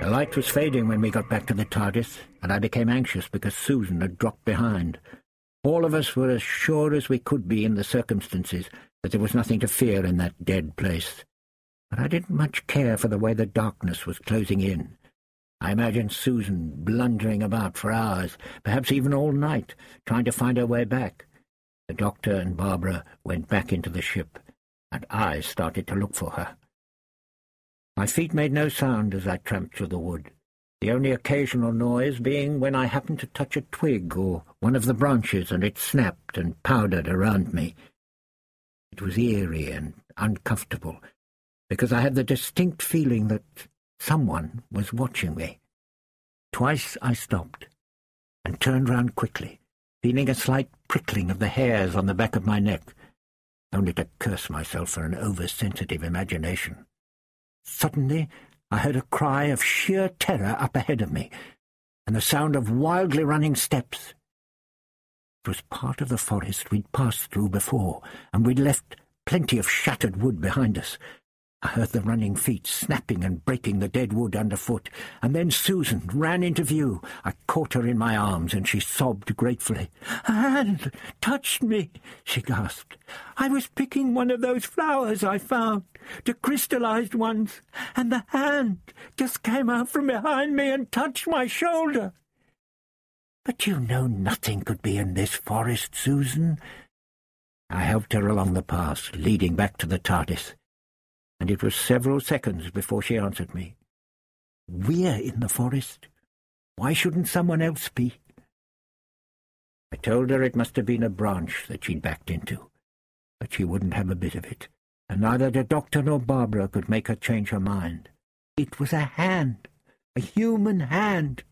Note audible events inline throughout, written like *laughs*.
The light was fading when we got back to the TARDIS, and I became anxious because Susan had dropped behind. All of us were as sure as we could be in the circumstances that there was nothing to fear in that dead place. But I didn't much care for the way the darkness was closing in. I imagined Susan blundering about for hours, perhaps even all night, trying to find her way back. The doctor and Barbara went back into the ship, and I started to look for her. My feet made no sound as I tramped through the wood, the only occasional noise being when I happened to touch a twig or one of the branches and it snapped and powdered around me. It was eerie and uncomfortable, because I had the distinct feeling that someone was watching me. Twice I stopped and turned round quickly, feeling a slight prickling of the hairs on the back of my neck, only to curse myself for an oversensitive imagination. Suddenly I heard a cry of sheer terror up ahead of me, and the sound of wildly running steps. It was part of the forest we'd passed through before, and we'd left plenty of shattered wood behind us, I heard the running feet snapping and breaking the dead wood underfoot, and then Susan ran into view. I caught her in my arms, and she sobbed gratefully. "A hand touched me," she gasped. "I was picking one of those flowers I found, the crystallized ones, and the hand just came out from behind me and touched my shoulder." "But you know nothing could be in this forest, Susan." I helped her along the path, leading back to the TARDIS and it was several seconds before she answered me. We're in the forest. Why shouldn't someone else be? I told her it must have been a branch that she'd backed into, but she wouldn't have a bit of it, and neither the doctor nor Barbara could make her change her mind. It was a hand, a human hand.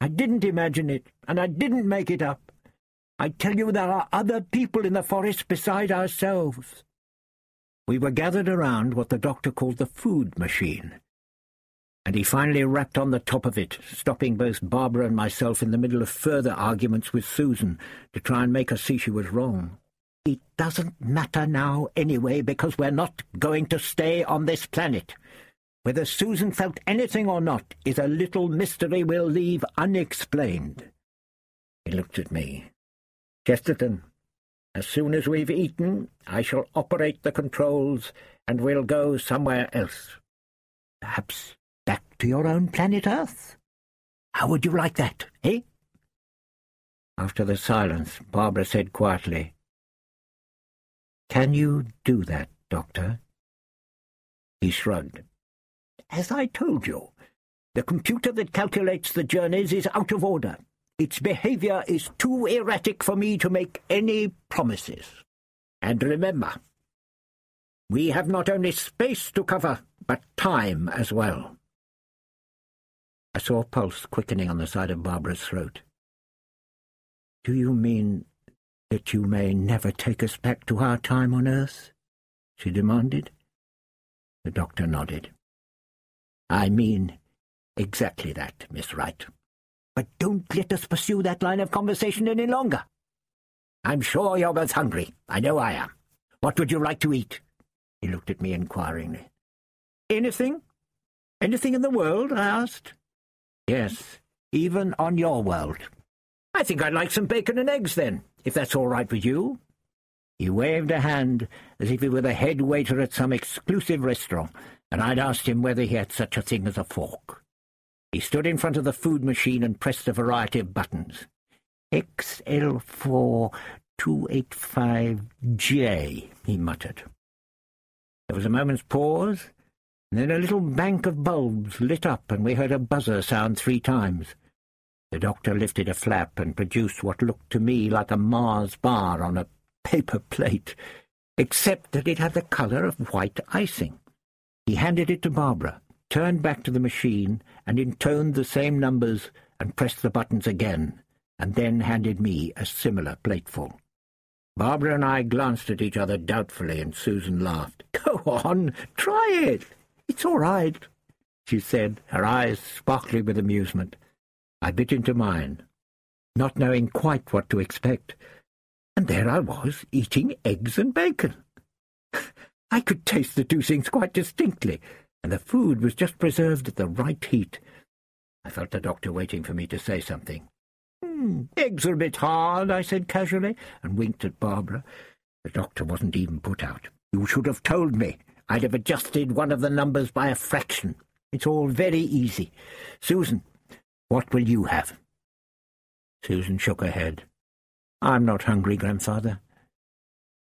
I didn't imagine it, and I didn't make it up. I tell you there are other people in the forest beside ourselves. We were gathered around what the doctor called the food machine, and he finally rapped on the top of it, stopping both Barbara and myself in the middle of further arguments with Susan to try and make her see she was wrong. It doesn't matter now anyway, because we're not going to stay on this planet. Whether Susan felt anything or not is a little mystery we'll leave unexplained. He looked at me. Chesterton, as soon as we've eaten, I shall operate the controls, and we'll go somewhere else. Perhaps back to your own planet Earth? How would you like that, eh? After the silence, Barbara said quietly, Can you do that, Doctor? He shrugged. As I told you, the computer that calculates the journeys is out of order. Its behaviour is too erratic for me to make any promises. And remember, we have not only space to cover, but time as well. I saw a pulse quickening on the side of Barbara's throat. Do you mean that you may never take us back to our time on Earth? she demanded. The doctor nodded. I mean exactly that, Miss Wright. But don't let us pursue that line of conversation any longer. I'm sure you're both hungry. I know I am. What would you like to eat? He looked at me inquiringly. Anything? Anything in the world? I asked. Yes, even on your world. I think I'd like some bacon and eggs, then, if that's all right with you. He waved a hand as if he were the head waiter at some exclusive restaurant, and I'd asked him whether he had such a thing as a fork. He stood in front of the food machine and pressed a variety of buttons. XL4285J, he muttered. There was a moment's pause, and then a little bank of bulbs lit up, and we heard a buzzer sound three times. The doctor lifted a flap and produced what looked to me like a Mars bar on a paper plate, except that it had the colour of white icing. He handed it to Barbara turned back to the machine and intoned the same numbers and pressed the buttons again, and then handed me a similar plateful. Barbara and I glanced at each other doubtfully, and Susan laughed. *laughs* Go on, try it. It's all right, she said, her eyes sparkling with amusement. I bit into mine, not knowing quite what to expect, and there I was, eating eggs and bacon. *laughs* I could taste the two things quite distinctly, and the food was just preserved at the right heat. I felt the doctor waiting for me to say something. Hmm, eggs are a bit hard, I said casually, and winked at Barbara. The doctor wasn't even put out. You should have told me. I'd have adjusted one of the numbers by a fraction. It's all very easy. Susan, what will you have? Susan shook her head. I'm not hungry, grandfather.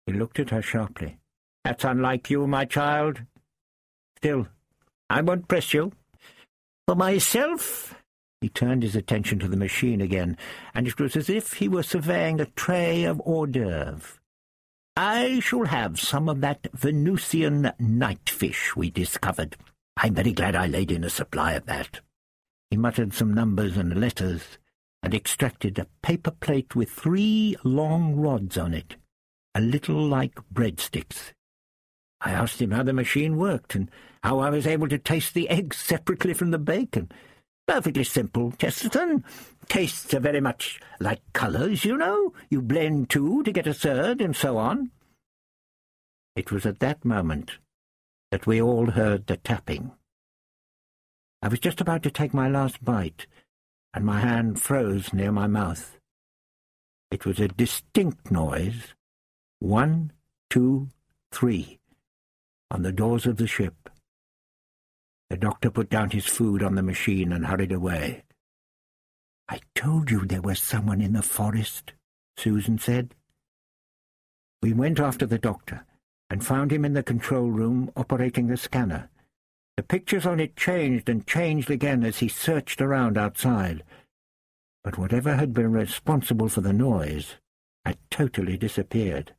He looked at her sharply. That's unlike you, my child. Still, I won't press you. For myself, he turned his attention to the machine again, and it was as if he were surveying a tray of hors d'oeuvres. I shall have some of that Venusian nightfish we discovered. I'm very glad I laid in a supply of that. He muttered some numbers and letters, and extracted a paper plate with three long rods on it, a little like breadsticks. I asked him how the machine worked, and how I was able to taste the eggs separately from the bacon. Perfectly simple, Chesterton. Tastes are very much like colours, you know. You blend two to get a third, and so on. It was at that moment that we all heard the tapping. I was just about to take my last bite, and my hand froze near my mouth. It was a distinct noise. One, two, three, on the doors of the ship. The doctor put down his food on the machine and hurried away. I told you there was someone in the forest, Susan said. We went after the doctor and found him in the control room operating the scanner. The pictures on it changed and changed again as he searched around outside. But whatever had been responsible for the noise had totally disappeared.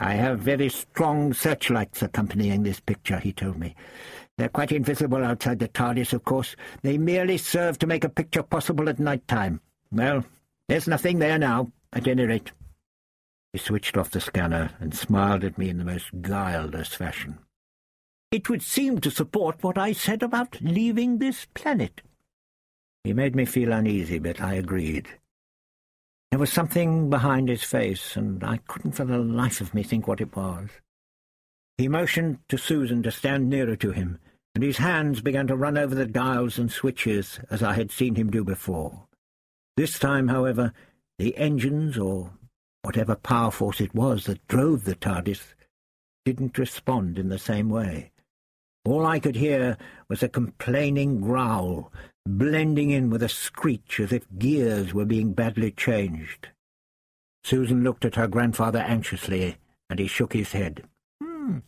I have very strong searchlights accompanying this picture, he told me. They're quite invisible outside the TARDIS, of course. They merely serve to make a picture possible at night time. Well, there's nothing there now, at any rate. He switched off the scanner and smiled at me in the most guileless fashion. It would seem to support what I said about leaving this planet. He made me feel uneasy, but I agreed. There was something behind his face, and I couldn't for the life of me think what it was. He motioned to Susan to stand nearer to him, and his hands began to run over the dials and switches as I had seen him do before. This time, however, the engines, or whatever power force it was that drove the TARDIS, didn't respond in the same way. All I could hear was a complaining growl, blending in with a screech as if gears were being badly changed. Susan looked at her grandfather anxiously, and he shook his head. Hmm.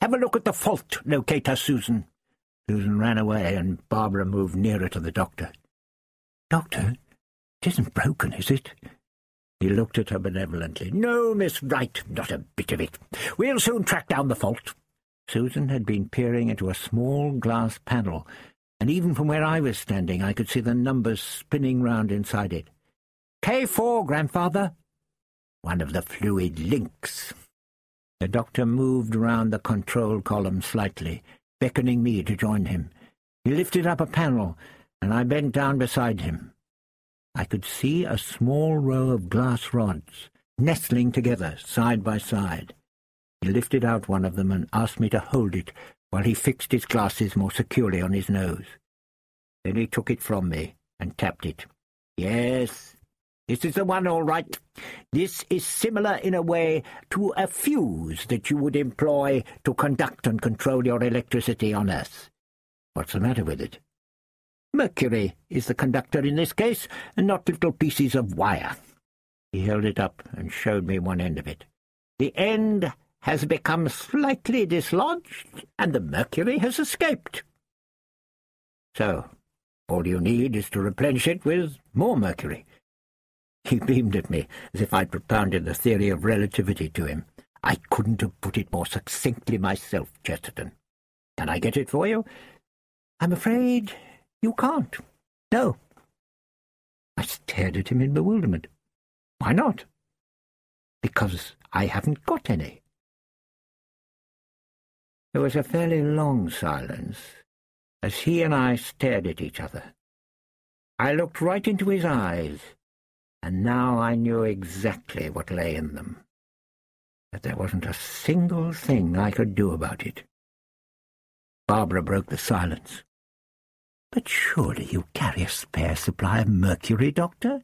Have a look at the fault locator, Susan. Susan ran away, and Barbara moved nearer to the doctor. Doctor, it isn't broken, is it? He looked at her benevolently. No, Miss Wright, not a bit of it. We'll soon track down the fault. Susan had been peering into a small glass panel, and even from where I was standing I could see the numbers spinning round inside it. K4, grandfather. One of the fluid links. The doctor moved round the control column slightly, beckoning me to join him. He lifted up a panel, and I bent down beside him. I could see a small row of glass rods, nestling together, side by side. He lifted out one of them and asked me to hold it while he fixed his glasses more securely on his nose. Then he took it from me and tapped it. Yes, this is the one, all right. This is similar in a way to a fuse that you would employ to conduct and control your electricity on Earth. What's the matter with it? Mercury is the conductor in this case, and not little pieces of wire. He held it up and showed me one end of it. The end has become slightly dislodged, and the mercury has escaped. So, all you need is to replenish it with more mercury. He beamed at me, as if I'd propounded the theory of relativity to him. I couldn't have put it more succinctly myself, Chesterton. Can I get it for you? I'm afraid you can't. No. I stared at him in bewilderment. Why not? Because I haven't got any. There was a fairly long silence as he and I stared at each other. I looked right into his eyes, and now I knew exactly what lay in them. That there wasn't a single thing I could do about it. Barbara broke the silence. But surely you carry a spare supply of mercury, Doctor?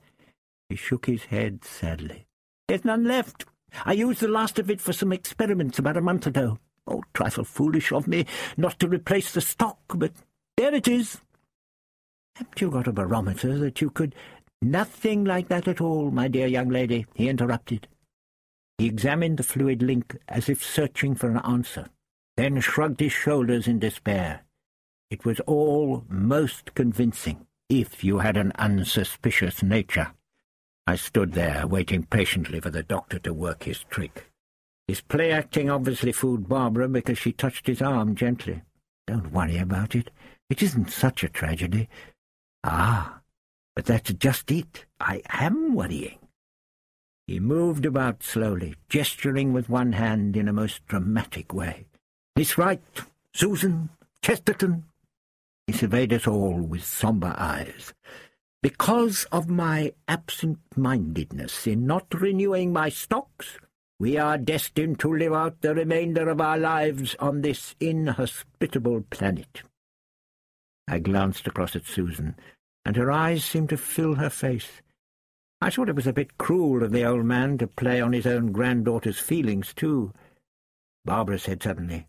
He shook his head sadly. There's none left. I used the last of it for some experiments about a month ago. Oh, trifle foolish of me not to replace the stock, but there it is. Haven't you got a barometer that you could— Nothing like that at all, my dear young lady, he interrupted. He examined the fluid link as if searching for an answer, then shrugged his shoulders in despair. It was all most convincing, if you had an unsuspicious nature. I stood there, waiting patiently for the doctor to work his trick. His play-acting obviously fooled Barbara because she touched his arm gently. Don't worry about it. It isn't such a tragedy. Ah, but that's just it. I am worrying. He moved about slowly, gesturing with one hand in a most dramatic way. Miss Wright, Susan, Chesterton. He surveyed us all with sombre eyes. Because of my absent-mindedness in not renewing my stocks, we are destined to live out the remainder of our lives on this inhospitable planet. I glanced across at Susan, and her eyes seemed to fill her face. I thought it was a bit cruel of the old man to play on his own granddaughter's feelings, too. Barbara said suddenly,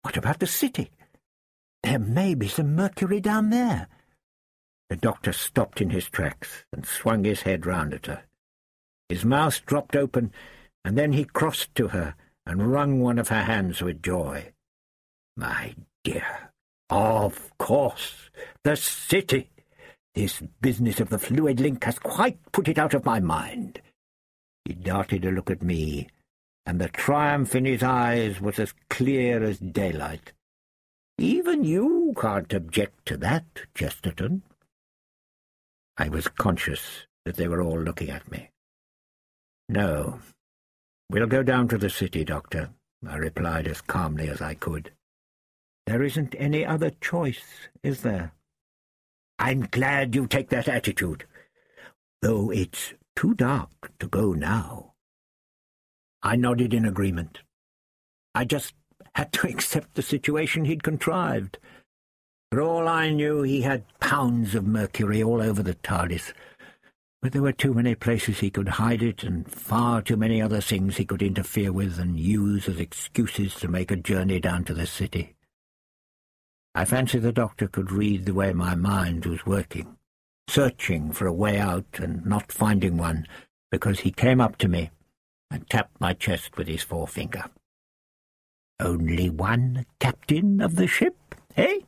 What about the city? There may be some mercury down there. The doctor stopped in his tracks and swung his head round at her. His mouth dropped open, and then he crossed to her and wrung one of her hands with joy. My dear, of course, the city. This business of the fluid link has quite put it out of my mind. He darted a look at me, and the triumph in his eyes was as clear as daylight. Even you can't object to that, Chesterton. I was conscious that they were all looking at me. No, We'll go down to the city, Doctor, I replied as calmly as I could. There isn't any other choice, is there? I'm glad you take that attitude, though it's too dark to go now. I nodded in agreement. I just had to *laughs* accept the situation he'd contrived. For all I knew, he had pounds of mercury all over the TARDIS, but there were too many places he could hide it, and far too many other things he could interfere with and use as excuses to make a journey down to the city. I fancy the doctor could read the way my mind was working, searching for a way out and not finding one, because he came up to me and tapped my chest with his forefinger. Only one captain of the ship, eh?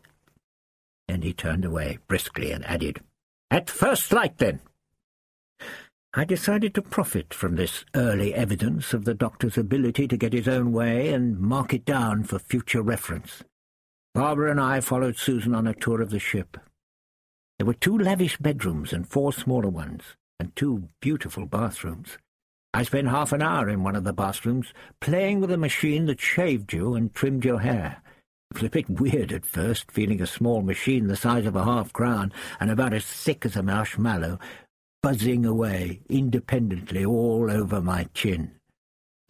And he turned away briskly and added, At first light, then. I decided to profit from this early evidence of the doctor's ability to get his own way and mark it down for future reference. Barbara and I followed Susan on a tour of the ship. There were two lavish bedrooms and four smaller ones, and two beautiful bathrooms. I spent half an hour in one of the bathrooms, playing with a machine that shaved you and trimmed your hair. It was a bit weird at first, feeling a small machine the size of a half-crown and about as thick as a marshmallow, buzzing away independently all over my chin.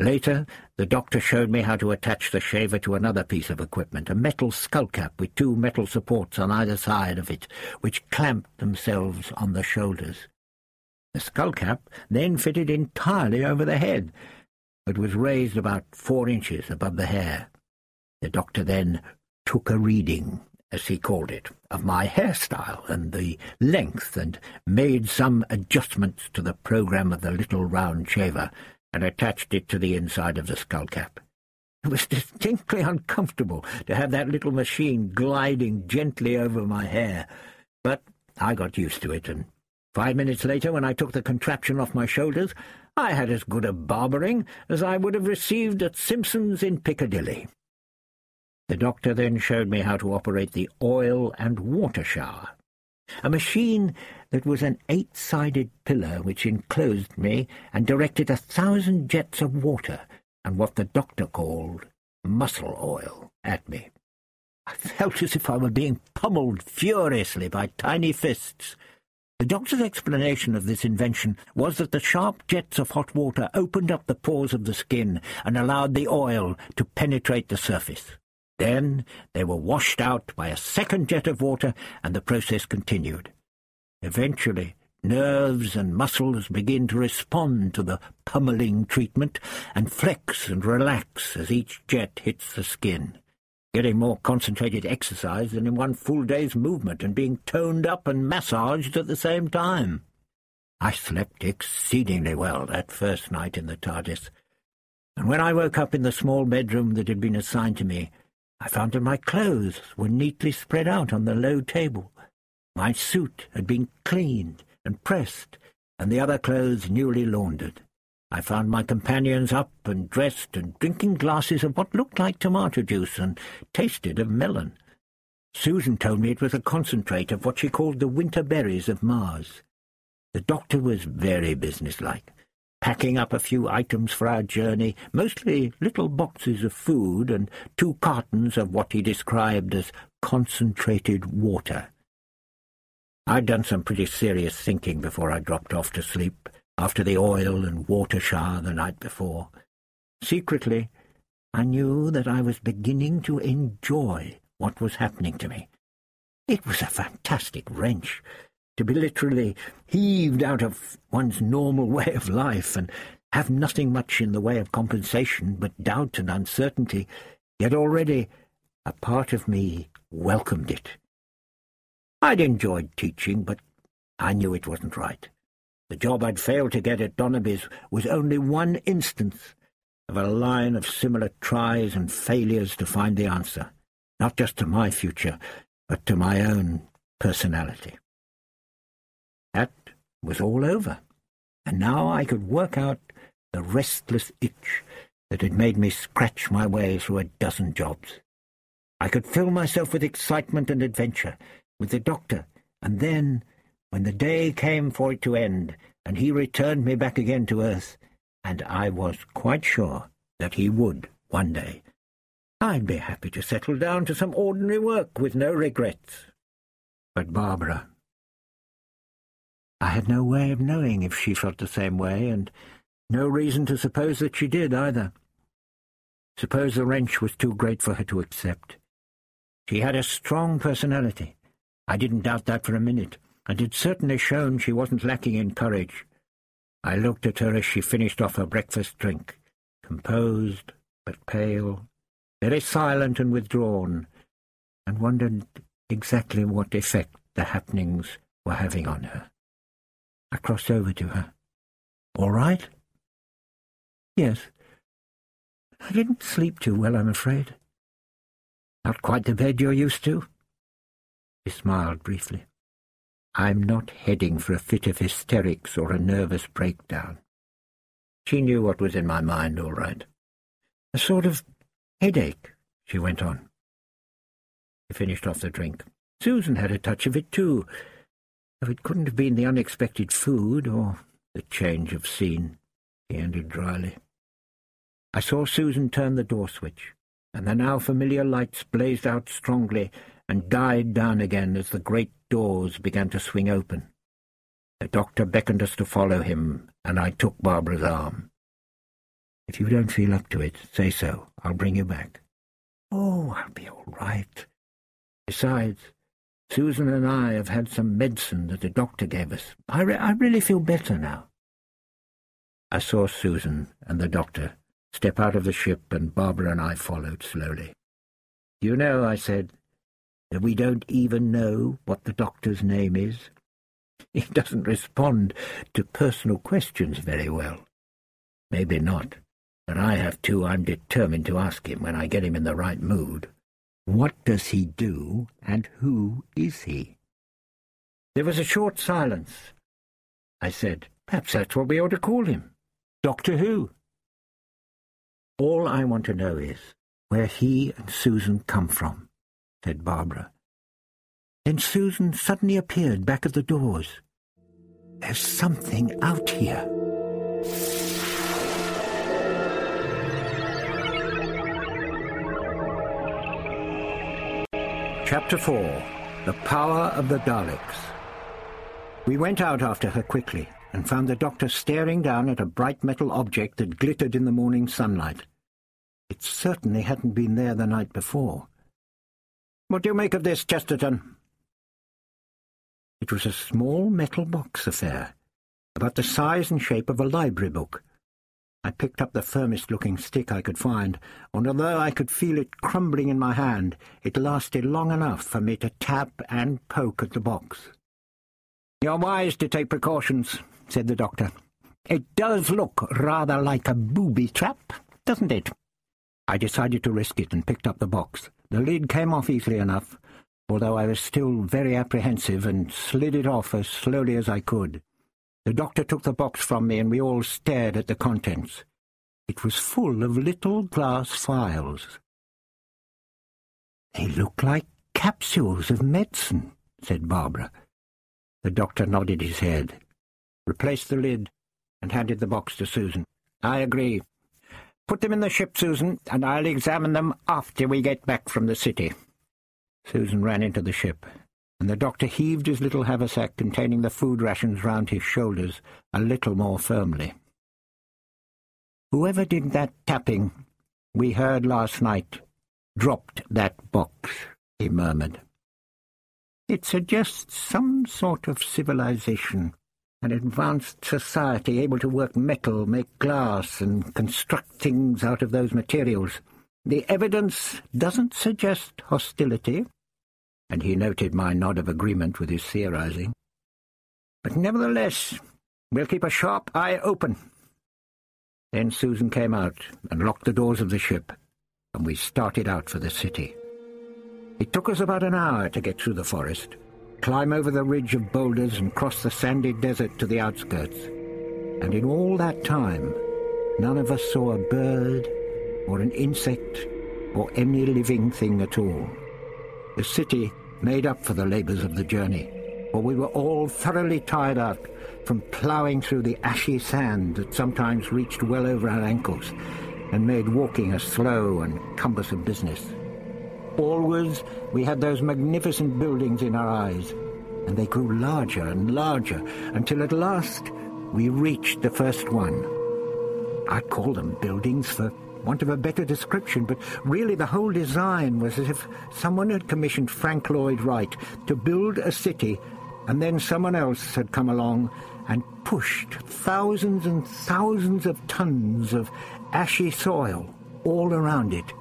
Later, the doctor showed me how to attach the shaver to another piece of equipment, a metal skullcap with two metal supports on either side of it, which clamped themselves on the shoulders. The skullcap then fitted entirely over the head, but was raised about four inches above the hair. The doctor then took a reading as he called it, of my hairstyle and the length, and made some adjustments to the programme of the little round shaver, and attached it to the inside of the skullcap. It was distinctly uncomfortable to have that little machine gliding gently over my hair, but I got used to it, and five minutes later, when I took the contraption off my shoulders, I had as good a barbering as I would have received at Simpson's in Piccadilly. The doctor then showed me how to operate the oil and water shower, a machine that was an eight-sided pillar which enclosed me and directed a thousand jets of water and what the doctor called muscle oil at me. I felt as if I were being pummeled furiously by tiny fists. The doctor's explanation of this invention was that the sharp jets of hot water opened up the pores of the skin and allowed the oil to penetrate the surface. Then they were washed out by a second jet of water, and the process continued. Eventually, nerves and muscles begin to respond to the pummeling treatment and flex and relax as each jet hits the skin, getting more concentrated exercise than in one full day's movement and being toned up and massaged at the same time. I slept exceedingly well that first night in the TARDIS, and when I woke up in the small bedroom that had been assigned to me, I found that my clothes were neatly spread out on the low table. My suit had been cleaned and pressed, and the other clothes newly laundered. I found my companions up and dressed and drinking glasses of what looked like tomato juice and tasted of melon. Susan told me it was a concentrate of what she called the winter berries of Mars. The doctor was very businesslike packing up a few items for our journey, mostly little boxes of food and two cartons of what he described as concentrated water. I'd done some pretty serious thinking before I dropped off to sleep, after the oil and water shower the night before. Secretly, I knew that I was beginning to enjoy what was happening to me. It was a fantastic wrench, to be literally heaved out of one's normal *laughs* way of life and have nothing much in the way of compensation but doubt and uncertainty, yet already a part of me welcomed it. I'd enjoyed teaching, but I knew it wasn't right. The job I'd failed to get at Donnaby's was only one instance of a line of similar tries and failures to find the answer, not just to my future, but to my own personality. That was all over, and now I could work out the restless itch that had made me scratch my way through a dozen jobs. I could fill myself with excitement and adventure, with the doctor, and then, when the day came for it to end, and he returned me back again to earth, and I was quite sure that he would one day, I'd be happy to settle down to some ordinary work with no regrets. But Barbara I had no way of knowing if she felt the same way, and no reason to suppose that she did either. Suppose the wrench was too great for her to accept. She had a strong personality. I didn't doubt that for a minute, and it certainly shown she wasn't lacking in courage. I looked at her as she finished off her breakfast drink, composed but pale, very silent and withdrawn, and wondered exactly what effect the happenings were having on her. I crossed over to her. All right? Yes. I didn't sleep too well, I'm afraid. Not quite the bed you're used to? He smiled briefly. I'm not heading for a fit of hysterics or a nervous breakdown. She knew what was in my mind, all right. A sort of headache, she went on. He finished off the drink. Susan had a touch of it, too, Though it couldn't have been the unexpected food or the change of scene, he ended dryly. I saw Susan turn the door switch, and the now familiar lights blazed out strongly and died down again as the great doors began to swing open. The doctor beckoned us to follow him, and I took Barbara's arm. If you don't feel up to it, say so. I'll bring you back. Oh, I'll be all right. Besides, Susan and I have had some medicine that the doctor gave us. I, re I really feel better now. I saw Susan and the doctor step out of the ship, and Barbara and I followed slowly. You know, I said, that we don't even know what the doctor's name is. He doesn't respond to personal questions very well. Maybe not, but I have to. I'm determined to ask him when I get him in the right mood. What does he do, and who is he? There was a short silence. I said, Perhaps that's what we ought to call him. Doctor Who. All I want to know is where he and Susan come from, said Barbara. Then Susan suddenly appeared back at the doors. There's something out here. Chapter 4 The Power of the Daleks We went out after her quickly and found the doctor staring down at a bright metal object that glittered in the morning sunlight. It certainly hadn't been there the night before. What do you make of this, Chesterton? It was a small metal box affair, about the size and shape of a library book. I picked up the firmest-looking stick I could find, and although I could feel it crumbling in my hand, it lasted long enough for me to tap and poke at the box. "'You're wise to take precautions,' said the doctor. "'It does look rather like a booby trap, doesn't it?' I decided to risk it and picked up the box. The lid came off easily enough, although I was still very apprehensive and slid it off as slowly as I could. The doctor took the box from me and we all stared at the contents. It was full of little glass phials. They look like capsules of medicine, said Barbara. The doctor nodded his head, replaced the lid, and handed the box to Susan. I agree. Put them in the ship, Susan, and I'll examine them after we get back from the city. Susan ran into the ship, and the doctor heaved his little haversack containing the food rations round his shoulders a little more firmly. Whoever did that tapping we heard last night dropped that box, he murmured. It suggests some sort of civilization, an advanced society able to work metal, make glass, and construct things out of those materials. The evidence doesn't suggest hostility, and he noted my nod of agreement with his theorizing. But nevertheless, we'll keep a sharp eye open. Then Susan came out and locked the doors of the ship, and we started out for the city. It took us about an hour to get through the forest, climb over the ridge of boulders and cross the sandy desert to the outskirts. And in all that time, none of us saw a bird or an insect or any living thing at all. The city made up for the labours of the journey, for we were all thoroughly tired out from ploughing through the ashy sand that sometimes reached well over our ankles and made walking a slow and cumbersome business. Always we had those magnificent buildings in our eyes, and they grew larger and larger until at last we reached the first one. I call them buildings for want of a better description, but really the whole design was as if someone had commissioned Frank Lloyd Wright to build a city, and then someone else had come along and pushed thousands and thousands of tons of ashy soil all around it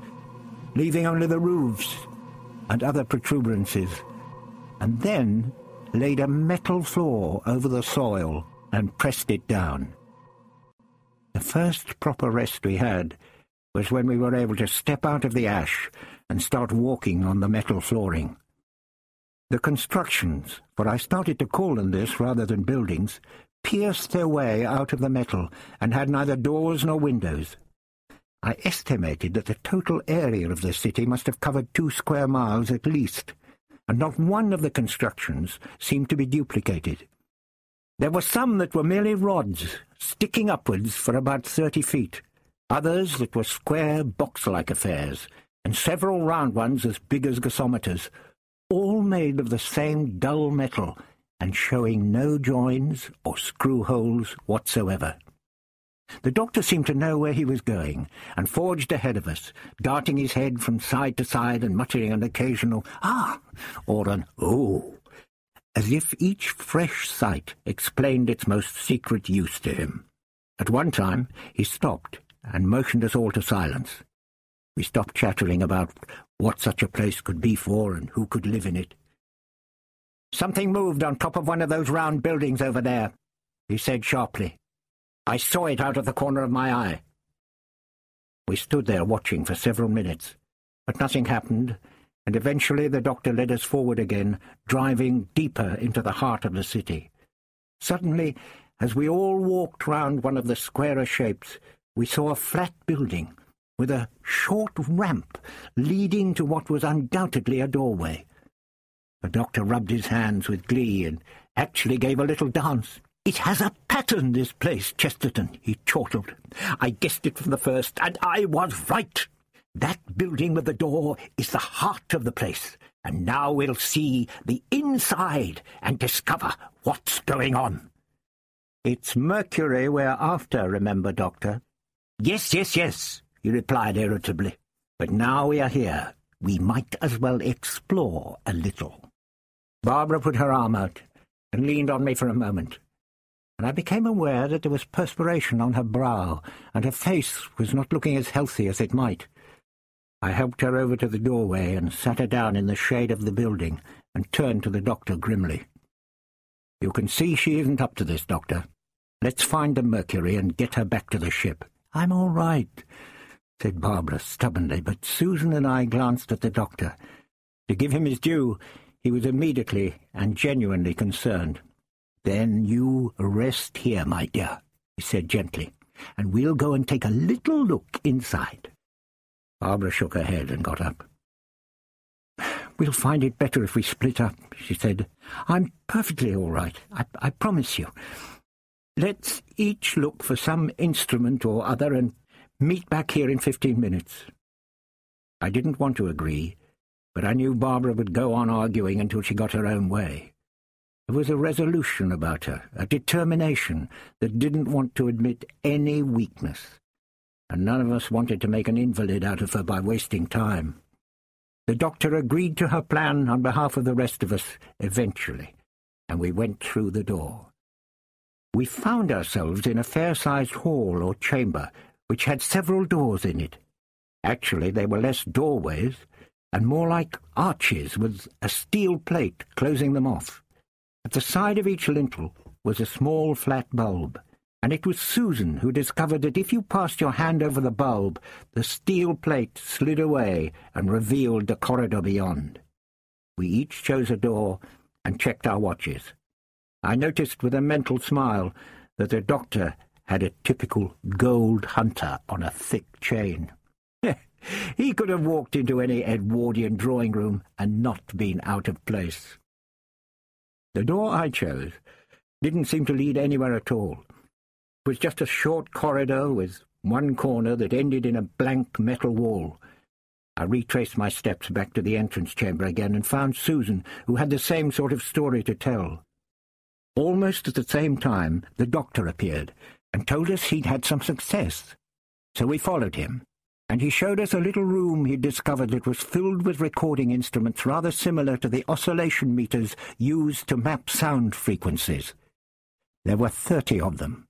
leaving only the roofs and other protuberances, and then laid a metal floor over the soil and pressed it down. The first proper rest we had was when we were able to step out of the ash and start walking on the metal flooring. The constructions, for I started to call them this rather than buildings, pierced their way out of the metal and had neither doors nor windows. I estimated that the total area of the city must have covered two square miles at least, and not one of the constructions seemed to be duplicated. There were some that were merely rods, sticking upwards for about thirty feet, others that were square box-like affairs, and several round ones as big as gasometers, all made of the same dull metal and showing no joins or screw holes whatsoever. The doctor seemed to know where he was going, and forged ahead of us, darting his head from side to side and muttering an occasional "ah" or an "oh," as if each fresh sight explained its most secret use to him. At one time he stopped and motioned us all to silence. We stopped chattering about what such a place could be for and who could live in it. "Something moved on top of one of those round buildings over there," he said sharply. I saw it out of the corner of my eye. We stood there watching for several minutes, but nothing happened, and eventually the doctor led us forward again, driving deeper into the heart of the city. Suddenly, as we all walked round one of the squarer shapes, we saw a flat building with a short ramp leading to what was undoubtedly a doorway. The doctor rubbed his hands with glee and actually gave a little dance. It has a pattern, this place, Chesterton, he chortled. I guessed it from the first, and I was right. That building with the door is the heart of the place, and now we'll see the inside and discover what's going on. It's Mercury we're after, remember, Doctor? Yes, yes, yes. he replied irritably. But now we are here, we might as well explore a little. Barbara put her arm out and leaned on me for a moment, and I became aware that there was perspiration on her brow, and her face was not looking as healthy as it might. I helped her over to the doorway and sat her down in the shade of the building and turned to the doctor grimly. You can see she isn't up to this, Doctor. Let's find the Mercury and get her back to the ship. I'm all right, said Barbara stubbornly, but Susan and I glanced at the doctor. To give him his due, he was immediately and genuinely concerned. Then you rest here, my dear, he said gently, and we'll go and take a little look inside. Barbara shook her head and got up. We'll find it better if we split up, she said. I'm perfectly all right, I, I promise you. Let's each look for some instrument or other and meet back here in fifteen minutes. I didn't want to agree, but I knew Barbara would go on arguing until she got her own way. There was a resolution about her, a determination that didn't want to admit any weakness, and none of us wanted to make an invalid out of her by wasting time. The doctor agreed to her plan on behalf of the rest of us eventually, and we went through the door. We found ourselves in a fair-sized hall or chamber, which had several doors in it. Actually, they were less doorways, and more like arches with a steel plate closing them off. At the side of each lintel was a small flat bulb, and it was Susan who discovered that if you passed your hand over the bulb, the steel plate slid away and revealed the corridor beyond. We each chose a door and checked our watches. I noticed with a mental smile that the doctor had a typical gold hunter on a thick chain. *laughs* he could have walked into any Edwardian drawing room and not been out of place. The door I chose didn't seem to lead anywhere at all. It was just a short corridor with one corner that ended in a blank metal wall. I retraced my steps back to the entrance chamber again and found Susan, who had the same sort of story to tell. Almost at the same time, the doctor appeared and told us he'd had some success. So we followed him and he showed us a little room he'd discovered that was filled with recording instruments rather similar to the oscillation meters used to map sound frequencies. There were thirty of them,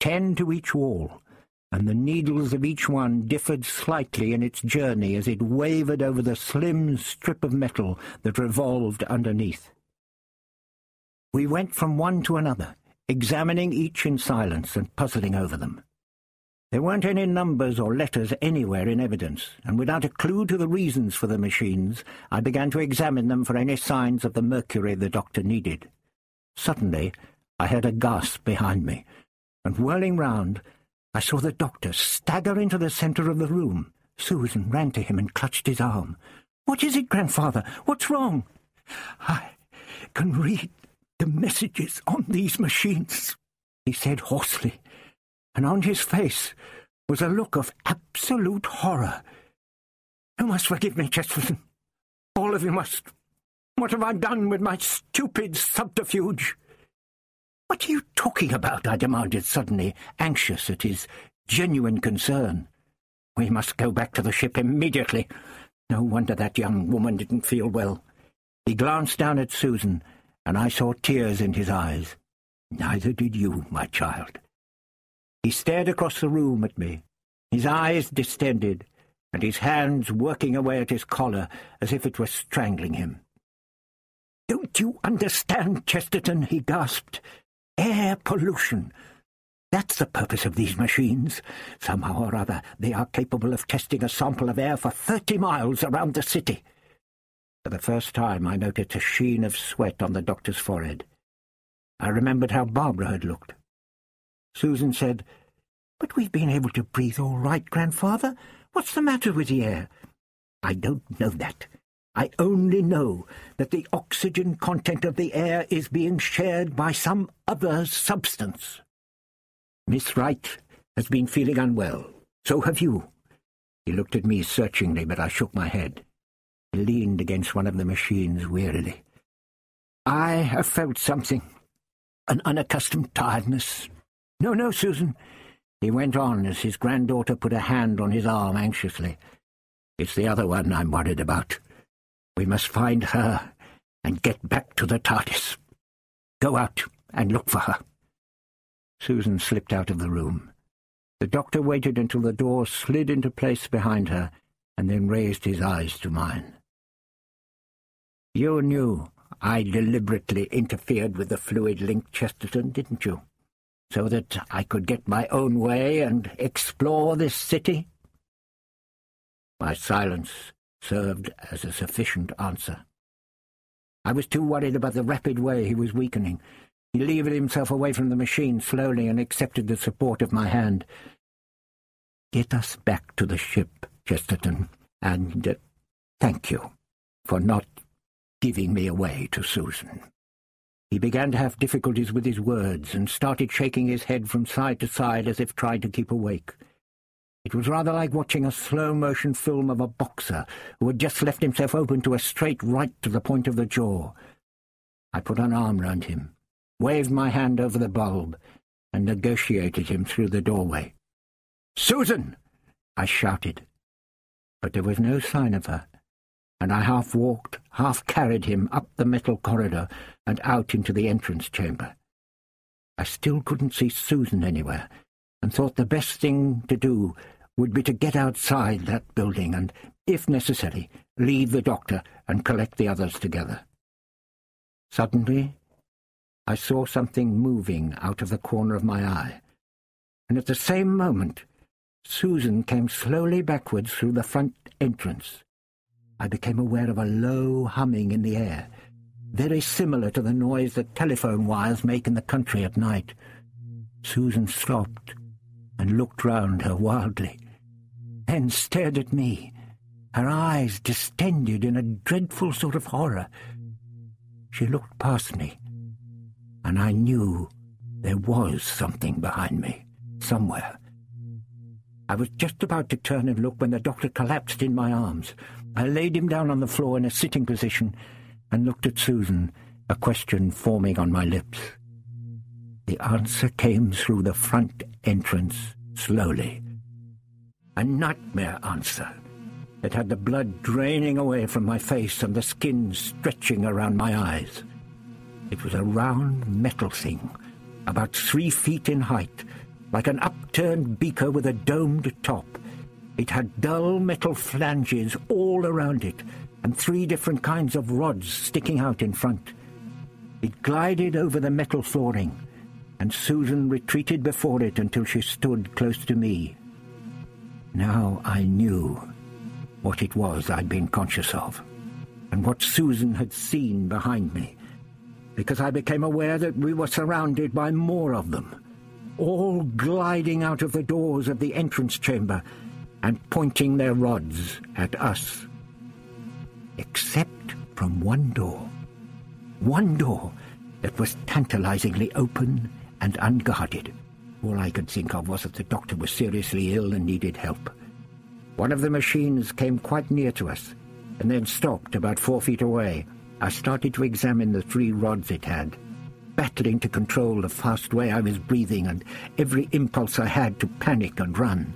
ten to each wall, and the needles of each one differed slightly in its journey as it wavered over the slim strip of metal that revolved underneath. We went from one to another, examining each in silence and puzzling over them. There weren't any numbers or letters anywhere in evidence, and without a clue to the reasons for the machines, I began to examine them for any signs of the mercury the doctor needed. Suddenly, I heard a gasp behind me, and whirling round, I saw the doctor stagger into the centre of the room. Susan ran to him and clutched his arm. "'What is it, grandfather? What's wrong?' "'I can read the messages on these machines,' he said hoarsely and on his face was a look of absolute horror. You must forgive me, Chesterton. All of you must. What have I done with my stupid subterfuge? What are you talking about? I demanded suddenly, anxious at his genuine concern. We must go back to the ship immediately. No wonder that young woman didn't feel well. He glanced down at Susan, and I saw tears in his eyes. Neither did you, my child. He stared across the room at me, his eyes distended, and his hands working away at his collar as if it were strangling him. "'Don't you understand, Chesterton?' he gasped. "'Air pollution. That's the purpose of these machines. Somehow or other they are capable of testing a sample of air for thirty miles around the city.' For the first time I noticed a sheen of sweat on the doctor's forehead. I remembered how Barbara had looked. Susan said, But we've been able to breathe all right, grandfather. What's the matter with the air? I don't know that. I only know that the oxygen content of the air is being shared by some other substance. Miss Wright has been feeling unwell. So have you. He looked at me searchingly, but I shook my head. Leaned against one of the machines wearily. I have felt something, an unaccustomed tiredness, no, no, Susan. He went on as his granddaughter put a hand on his arm anxiously. It's the other one I'm worried about. We must find her and get back to the TARDIS. Go out and look for her. Susan slipped out of the room. The doctor waited until the door slid into place behind her and then raised his eyes to mine. You knew I deliberately interfered with the fluid link, Chesterton, didn't you? So that I could get my own way and explore this city? My silence served as a sufficient answer. I was too worried about the rapid way he was weakening. He levered himself away from the machine slowly and accepted the support of my hand. Get us back to the ship, Chesterton, and uh, thank you for not giving me away to Susan. He began to have difficulties with his words and started shaking his head from side to side as if trying to keep awake. It was rather like watching a slow-motion film of a boxer who had just left himself open to a straight right to the point of the jaw. I put an arm round him, waved my hand over the bulb, and negotiated him through the doorway. "'Susan!' I shouted. But there was no sign of her and I half walked, half carried him up the metal corridor and out into the entrance chamber. I still couldn't see Susan anywhere, and thought the best thing to do would be to get outside that building and, if necessary, leave the doctor and collect the others together. Suddenly, I saw something moving out of the corner of my eye, and at the same moment, Susan came slowly backwards through the front entrance. I became aware of a low humming in the air, very similar to the noise that telephone wires make in the country at night. Susan stopped and looked round her wildly, then stared at me, her eyes distended in a dreadful sort of horror. She looked past me, and I knew there was something behind me, somewhere. I was just about to turn and look when the doctor collapsed in my arms. I laid him down on the floor in a sitting position and looked at Susan, a question forming on my lips. The answer came through the front entrance slowly. A nightmare answer that had the blood draining away from my face and the skin stretching around my eyes. It was a round metal thing, about three feet in height, like an upturned beaker with a domed top. It had dull metal flanges all around it, and three different kinds of rods sticking out in front. It glided over the metal flooring, and Susan retreated before it until she stood close to me. Now I knew what it was I'd been conscious of, and what Susan had seen behind me, because I became aware that we were surrounded by more of them, all gliding out of the doors of the entrance chamber and pointing their rods at us. Except from one door. One door that was tantalizingly open and unguarded. All I could think of was that the doctor was seriously ill and needed help. One of the machines came quite near to us, and then stopped about four feet away. I started to examine the three rods it had, battling to control the fast way I was breathing and every impulse I had to panic and run.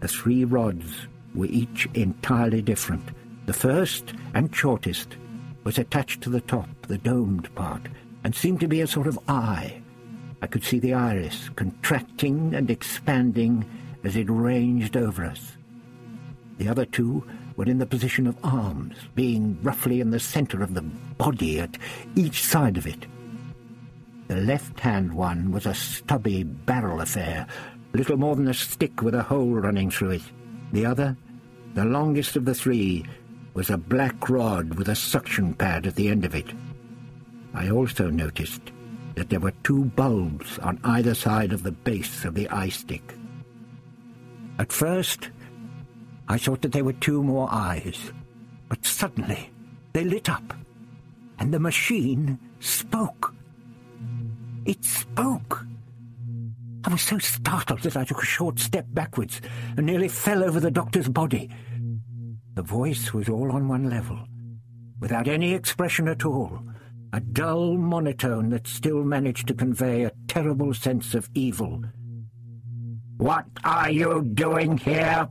The three rods were each entirely different. The first, and shortest, was attached to the top, the domed part, and seemed to be a sort of eye. I could see the iris contracting and expanding as it ranged over us. The other two were in the position of arms, being roughly in the centre of the body at each side of it. The left-hand one was a stubby barrel affair, little more than a stick with a hole running through it. The other, the longest of the three, was a black rod with a suction pad at the end of it. I also noticed that there were two bulbs on either side of the base of the eye stick. At first, I thought that there were two more eyes, but suddenly they lit up, and the machine spoke. It spoke. I was so startled that I took a short step backwards and nearly fell over the doctor's body. The voice was all on one level, without any expression at all, a dull monotone that still managed to convey a terrible sense of evil. What are you doing here?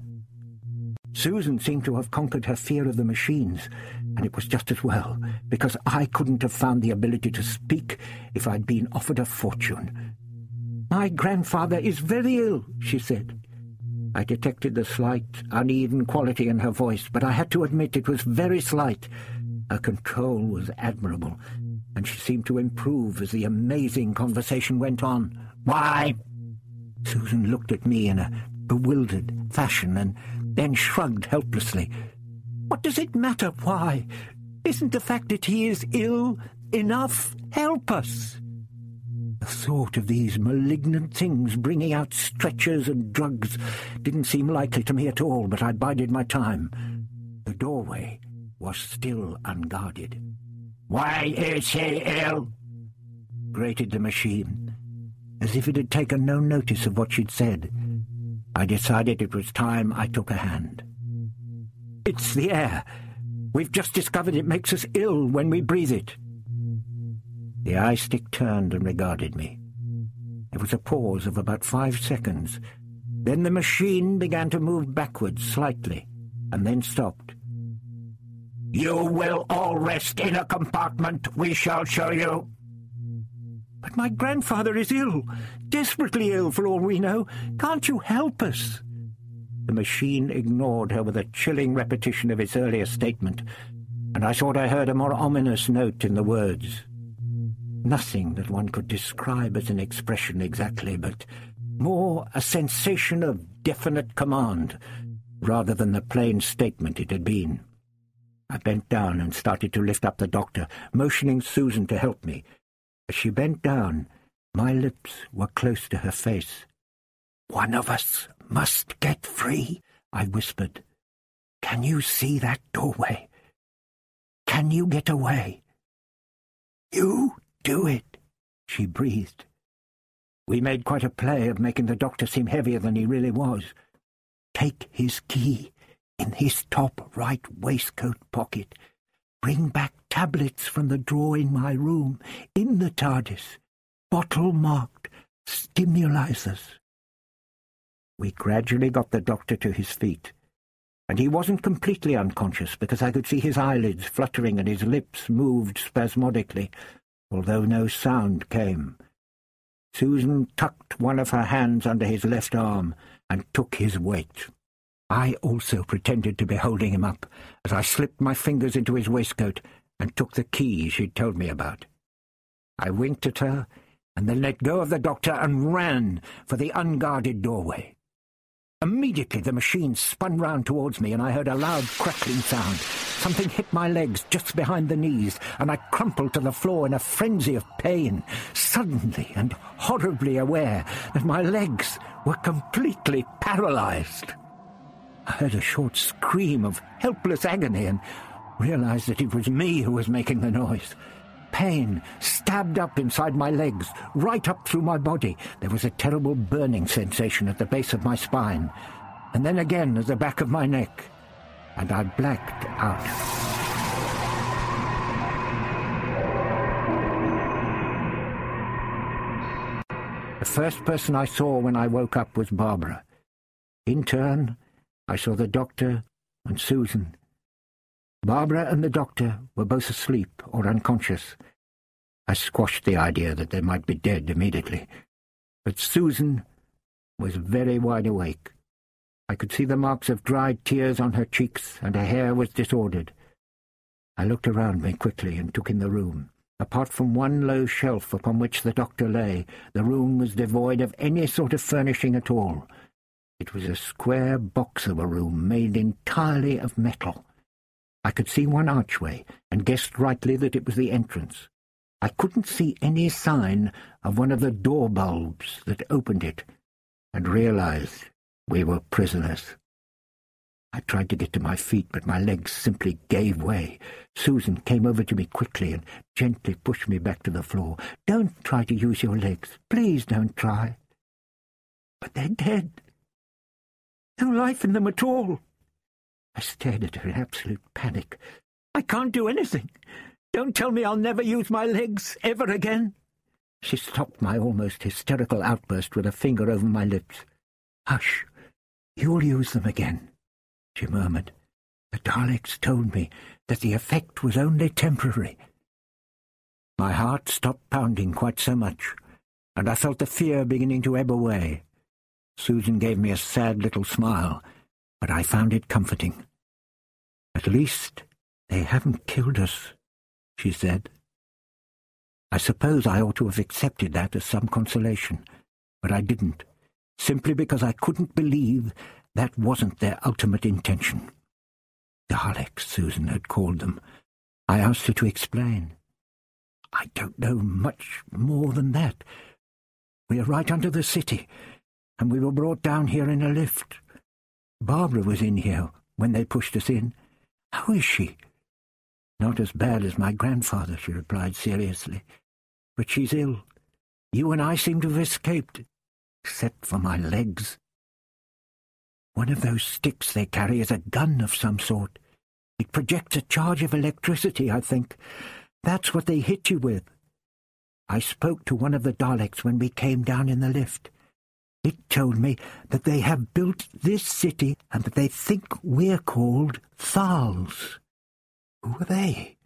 Susan seemed to have conquered her fear of the machines, and it was just as well, because I couldn't have found the ability to speak if I'd been offered a fortune. My grandfather is very ill, she said. I detected the slight, uneven quality in her voice, but I had to admit it was very slight. Her control was admirable, and she seemed to improve as the amazing conversation went on. Why? Susan looked at me in a bewildered fashion and then shrugged helplessly. What does it matter why? Isn't the fact that he is ill enough? Help us! The thought of these malignant things bringing out stretchers and drugs didn't seem likely to me at all, but I bided my time. The doorway was still unguarded. Why is he ill? grated the machine, as if it had taken no notice of what she'd said. I decided it was time I took a hand. It's the air. We've just discovered it makes us ill when we breathe it. The eye stick turned and regarded me. There was a pause of about five seconds. Then the machine began to move backwards slightly, and then stopped. You will all rest in a compartment. We shall show you. But my grandfather is ill, desperately ill for all we know. Can't you help us? The machine ignored her with a chilling repetition of its earlier statement, and I thought I heard a more ominous note in the words. Nothing that one could describe as an expression exactly, but more a sensation of definite command, rather than the plain statement it had been. I bent down and started to lift up the doctor, motioning Susan to help me. As she bent down, my lips were close to her face. One of us must get free, I whispered. Can you see that doorway? Can you get away? You do it, she breathed. We made quite a play of making the doctor seem heavier than he really was. Take his key in his top right waistcoat pocket. Bring back tablets from the drawer in my room, in the TARDIS, bottle marked stimulizers. We gradually got the doctor to his feet, and he wasn't completely unconscious because I could see his eyelids fluttering and his lips moved spasmodically, although no sound came. Susan tucked one of her hands under his left arm and took his weight. I also pretended to be holding him up as I slipped my fingers into his waistcoat and took the key she'd told me about. I winked at her and then let go of the doctor and ran for the unguarded doorway. Immediately the machine spun round towards me and I heard a loud crackling sound. Something hit my legs just behind the knees and I crumpled to the floor in a frenzy of pain, suddenly and horribly aware that my legs were completely paralyzed. I heard a short scream of helpless agony and realized that it was me who was making the noise. Pain stabbed up inside my legs, right up through my body. There was a terrible burning sensation at the base of my spine, and then again at the back of my neck, and I blacked out. The first person I saw when I woke up was Barbara. In turn, I saw the doctor and Susan. Barbara and the doctor were both asleep or unconscious. I squashed the idea that they might be dead immediately. But Susan was very wide awake. I could see the marks of dried tears on her cheeks, and her hair was disordered. I looked around me quickly and took in the room. Apart from one low shelf upon which the doctor lay, the room was devoid of any sort of furnishing at all. It was a square box of a room made entirely of metal. I could see one archway, and guessed rightly that it was the entrance. I couldn't see any sign of one of the door bulbs that opened it, and realized we were prisoners. I tried to get to my feet, but my legs simply gave way. Susan came over to me quickly and gently pushed me back to the floor. Don't try to use your legs. Please don't try. But they're dead. No life in them at all. I stared at her in absolute panic. I can't do anything. Don't tell me I'll never use my legs ever again. She stopped my almost hysterical outburst with a finger over my lips. Hush, you'll use them again, she murmured. The Daleks told me that the effect was only temporary. My heart stopped pounding quite so much, and I felt the fear beginning to ebb away. Susan gave me a sad little smile, but I found it comforting. At least they haven't killed us, she said. I suppose I ought to have accepted that as some consolation, but I didn't, simply because I couldn't believe that wasn't their ultimate intention. Daleks, Susan had called them. I asked her to explain. I don't know much more than that. We are right under the city, and we were brought down here in a lift. Barbara was in here when they pushed us in. How is she? Not as bad as my grandfather, she replied seriously. But she's ill. You and I seem to have escaped, except for my legs. One of those sticks they carry is a gun of some sort. It projects a charge of electricity, I think. That's what they hit you with. I spoke to one of the Daleks when we came down in the lift. It told me that they have built this city and that they think we're called Thals. Who are they?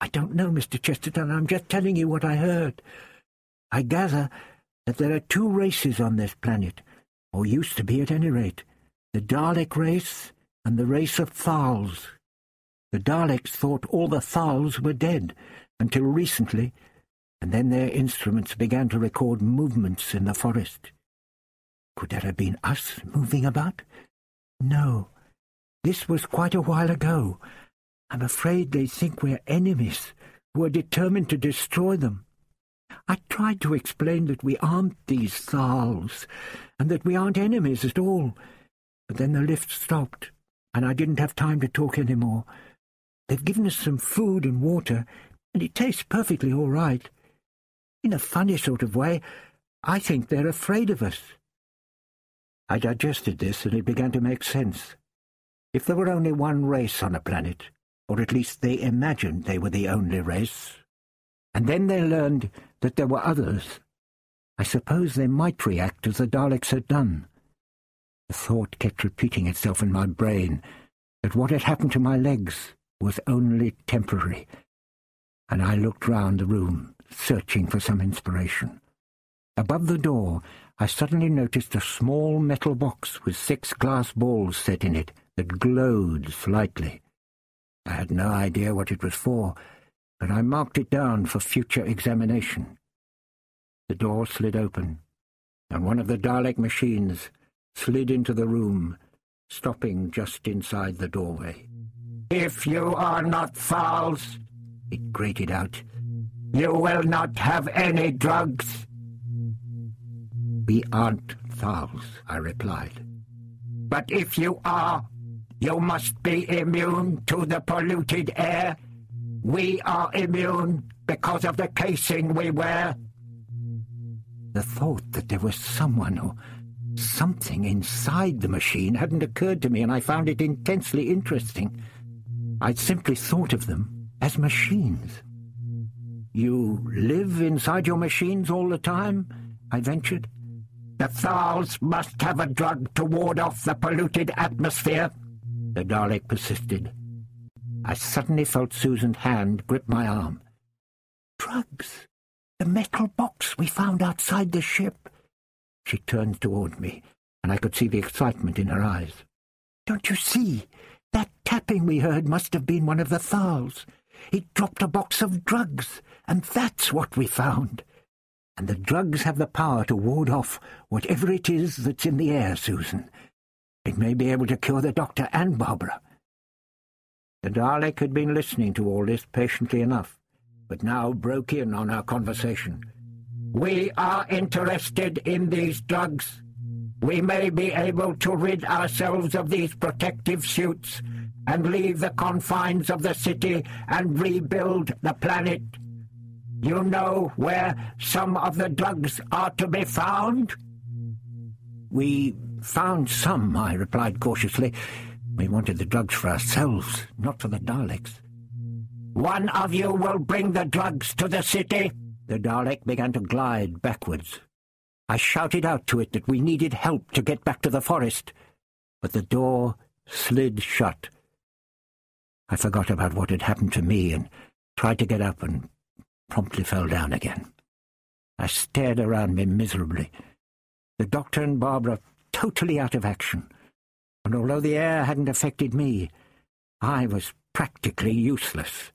I don't know, Mr. Chesterton. I'm just telling you what I heard. I gather that there are two races on this planet, or used to be at any rate, the Dalek race and the race of Thals. The Daleks thought all the Thals were dead, until recently, and then their instruments began to record movements in the forest. Could that have been us moving about? No. This was quite a while ago, I'm afraid they think we're enemies who are determined to destroy them. I tried to explain that we aren't these Thals, and that we aren't enemies at all, but then the lift stopped, and I didn't have time to talk any more. They've given us some food and water, and it tastes perfectly all right. In a funny sort of way, I think they're afraid of us. I digested this, and it began to make sense. If there were only one race on a planet, or at least they imagined they were the only race. And then they learned that there were others. I suppose they might react as the Daleks had done. The thought kept repeating itself in my brain that what had happened to my legs was only temporary, and I looked round the room, searching for some inspiration. Above the door, I suddenly noticed a small metal box with six glass balls set in it that glowed slightly. I had no idea what it was for, but I marked it down for future examination. The door slid open, and one of the Dalek machines slid into the room, stopping just inside the doorway. If you are not Thals, it grated out, you will not have any drugs. We aren't Thals, I replied. But if you are, you must be immune to the polluted air. We are immune because of the casing we wear. The thought that there was someone or something inside the machine hadn't occurred to me, and I found it intensely interesting. I'd simply thought of them as machines. You live inside your machines all the time? I ventured. The Thals must have a drug to ward off the polluted atmosphere, the Dalek persisted. I suddenly felt Susan's hand grip my arm. Drugs! The metal box we found outside the ship! She turned toward me, and I could see the excitement in her eyes. Don't you see? That tapping we heard must have been one of the Thals. It dropped a box of drugs, and that's what we found. And the drugs have the power to ward off whatever it is that's in the air, Susan. It may be able to cure the doctor and Barbara. The Dalek had been listening to all this patiently enough, but now broke in on our conversation. We are interested in these drugs. We may be able to rid ourselves of these protective suits and leave the confines of the city and rebuild the planet. You know where some of the drugs are to be found? We found some, I replied cautiously. We wanted the drugs for ourselves, not for the Daleks. One of you will bring the drugs to the city. The Dalek began to glide backwards. I shouted out to it that we needed help to get back to the forest, but the door slid shut. I forgot about what had happened to me and tried to get up and promptly fell down again. I stared around me miserably. The doctor and Barbara totally out of action, and although the air hadn't affected me, I was practically useless.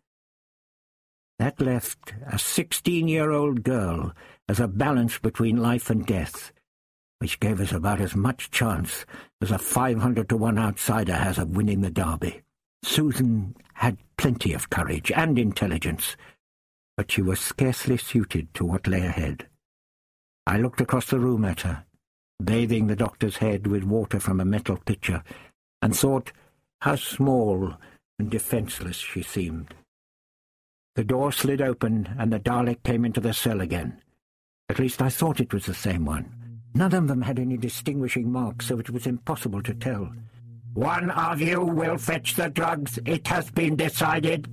That left a sixteen-year-old girl as a balance between life and death, which gave us about as much chance as a five hundred to one outsider has of winning the Derby. Susan had plenty of courage and intelligence, but she was scarcely suited to what lay ahead. I looked across the room at her, bathing the doctor's head with water from a metal pitcher, and thought how small and defenceless she seemed. The door slid open, and the Dalek came into the cell again. At least I thought it was the same one. None of them had any distinguishing marks, so it was impossible to tell. One of you will fetch the drugs. It has been decided.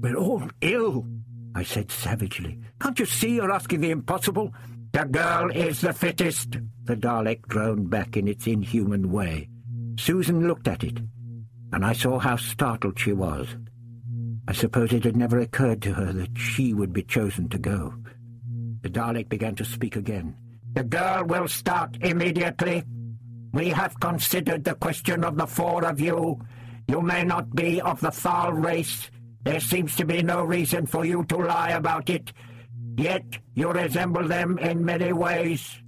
We're all ill, I said savagely. Can't you see you're asking the impossible? The girl is the fittest, the Dalek droned back in its inhuman way. Susan looked at it, and I saw how startled she was. I suppose it had never occurred to her that she would be chosen to go. The Dalek began to speak again. The girl will start immediately. We have considered the question of the four of you. You may not be of the Thal race. There seems to be no reason for you to lie about it. Yet you resemble them in many ways.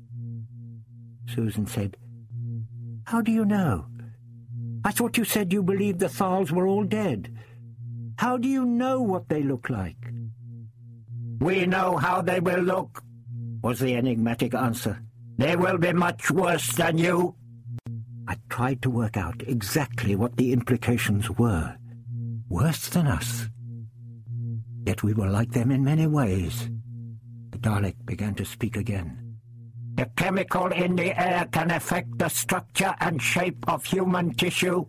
Susan said, How do you know? I thought you said you believed the Thals were all dead. How do you know what they look like? We know how they will look, was the enigmatic answer. They will be much worse than you. I tried to work out exactly what the implications were. Worse than us. Yet we were like them in many ways. The Dalek began to speak again. The chemical in the air can affect the structure and shape of human tissue.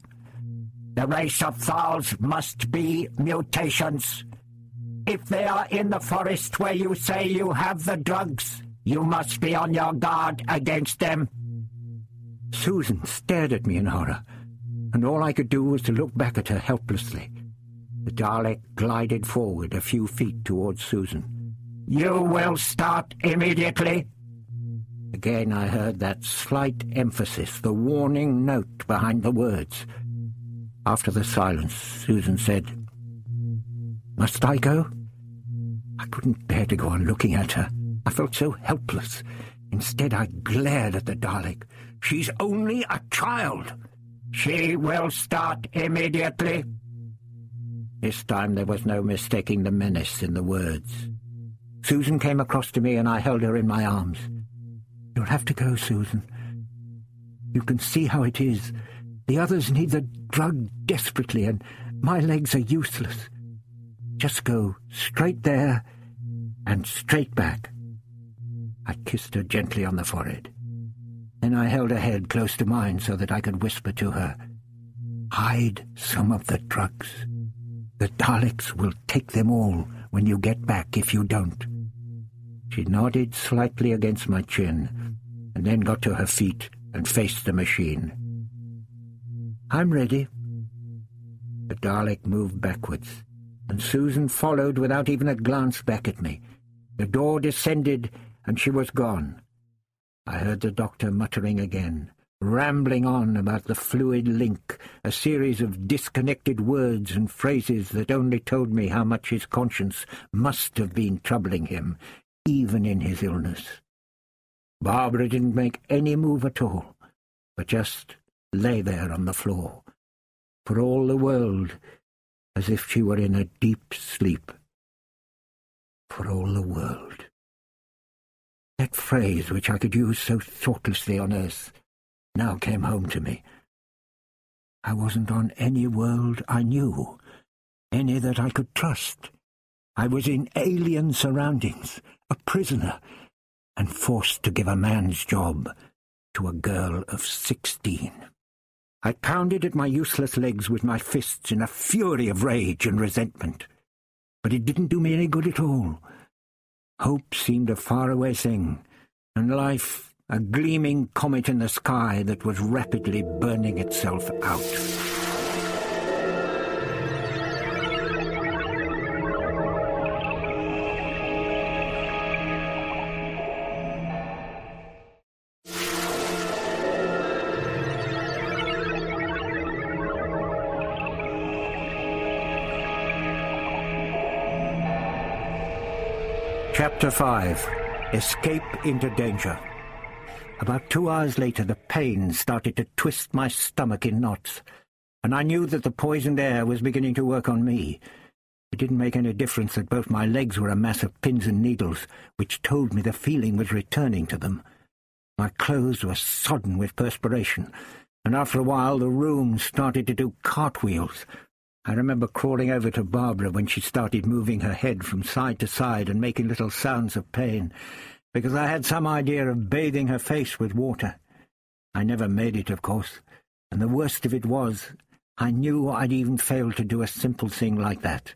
The race of Thals must be mutations. If they are in the forest where you say you have the drugs, you must be on your guard against them. Susan stared at me in horror, and all I could do was to look back at her helplessly. The Dalek glided forward a few feet towards Susan. You will start immediately. Again I heard that slight emphasis, the warning note behind the words. After the silence, Susan said, Must I go? I couldn't bear to go on looking at her. I felt so helpless. Instead, I glared at the Dalek. She's only a child. She will start immediately. This time there was no mistaking the menace in the words. Susan came across to me and I held her in my arms. You'll have to go, Susan. You can see how it is. The others need the drug desperately, and my legs are useless. Just go straight there and straight back. I kissed her gently on the forehead. Then I held her head close to mine so that I could whisper to her, Hide some of the drugs. The Daleks will take them all when you get back if you don't. She nodded slightly against my chin, and then got to her feet and faced the machine. I'm ready. The Dalek moved backwards, and Susan followed without even a glance back at me. The door descended, and she was gone. I heard the doctor muttering again, rambling on about the fluid link, a series of disconnected words and phrases that only told me how much his conscience must have been troubling him, even in his illness. Barbara didn't make any move at all, but just lay there on the floor, for all the world as if she were in a deep sleep. For all the world. That phrase which I could use so thoughtlessly on earth now came home to me. I wasn't on any world I knew, any that I could trust. I was in alien surroundings, a prisoner, and forced to give a man's job to a girl of sixteen. I pounded at my useless legs with my fists in a fury of rage and resentment. But it didn't do me any good at all. Hope seemed a faraway thing, and life a gleaming comet in the sky that was rapidly burning itself out. Chapter 5 Escape into Danger About two hours later the pain started to twist my stomach in knots, and I knew that the poisoned air was beginning to work on me. It didn't make any difference that both my legs were a mass of pins and needles, which told me the feeling was returning to them. My clothes were sodden with perspiration, and after a while the room started to do cartwheels, I remember crawling over to Barbara when she started moving her head from side to side and making little sounds of pain, because I had some idea of bathing her face with water. I never made it, of course, and the worst of it was I knew I'd even failed to do a simple thing like that.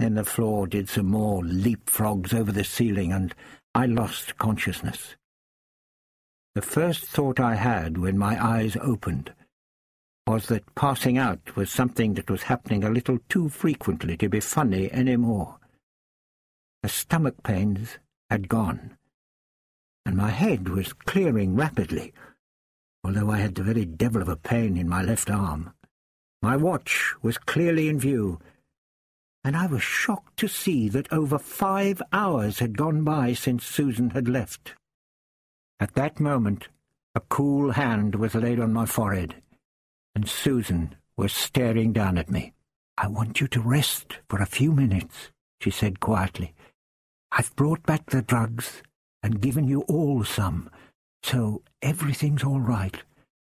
Then the floor did some more leapfrogs over the ceiling, and I lost consciousness. The first thought I had when my eyes opened was that passing out was something that was happening a little too frequently to be funny any more. The stomach pains had gone, and my head was clearing rapidly, although I had the very devil of a pain in my left arm. My watch was clearly in view, and I was shocked to see that over five hours had gone by since Susan had left. At that moment, a cool hand was laid on my forehead and Susan was staring down at me. I want you to rest for a few minutes, she said quietly. I've brought back the drugs and given you all some, so everything's all right.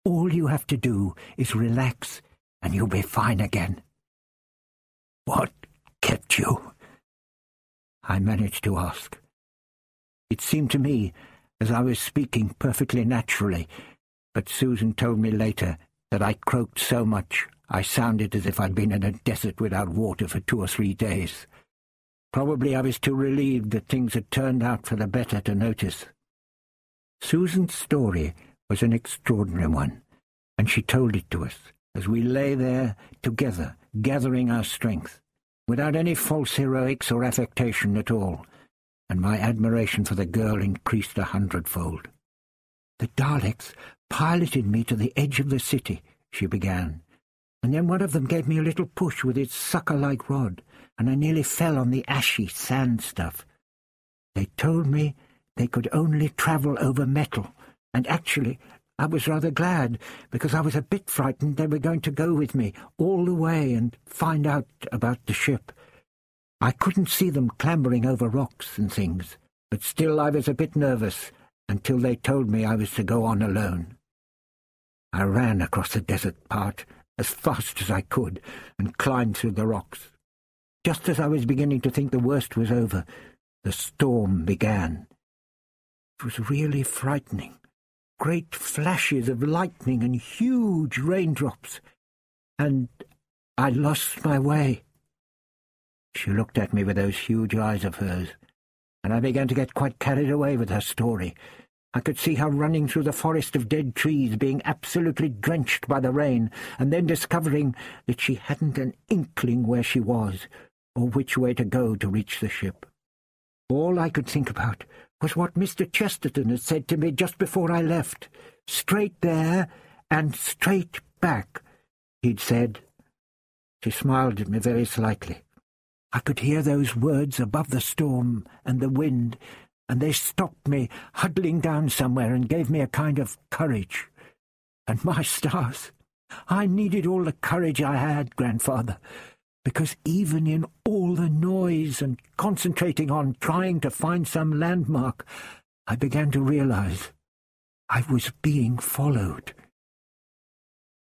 All you have to do is relax and you'll be fine again. What kept you? I managed to ask. It seemed to me as I was speaking perfectly naturally, but Susan told me later that I croaked so much I sounded as if I'd been in a desert without water for two or three days. Probably I was too relieved that things had turned out for the better to notice. Susan's story was an extraordinary one, and she told it to us as we lay there together, gathering our strength, without any false heroics or affectation at all, and my admiration for the girl increased a hundredfold. The Daleks piloted me to the edge of the city, she began, and then one of them gave me a little push with its sucker-like rod, and I nearly fell on the ashy sand stuff. They told me they could only travel over metal, and actually I was rather glad, because I was a bit frightened they were going to go with me all the way and find out about the ship. I couldn't see them clambering over rocks and things, but still I was a bit nervous until they told me I was to go on alone. I ran across the desert part as fast as I could and climbed through the rocks. Just as I was beginning to think the worst was over, the storm began. It was really frightening. Great flashes of lightning and huge raindrops. And I lost my way. She looked at me with those huge eyes of hers, and I began to get quite carried away with her story. I could see her running through the forest of dead trees, being absolutely drenched by the rain, and then discovering that she hadn't an inkling where she was, or which way to go to reach the ship. All I could think about was what Mr. Chesterton had said to me just before I left. Straight there and straight back, he'd said. She smiled at me very slightly. I could hear those words above the storm and the wind, and they stopped me huddling down somewhere and gave me a kind of courage. And my stars, I needed all the courage I had, grandfather, because even in all the noise and concentrating on trying to find some landmark, I began to realize I was being followed.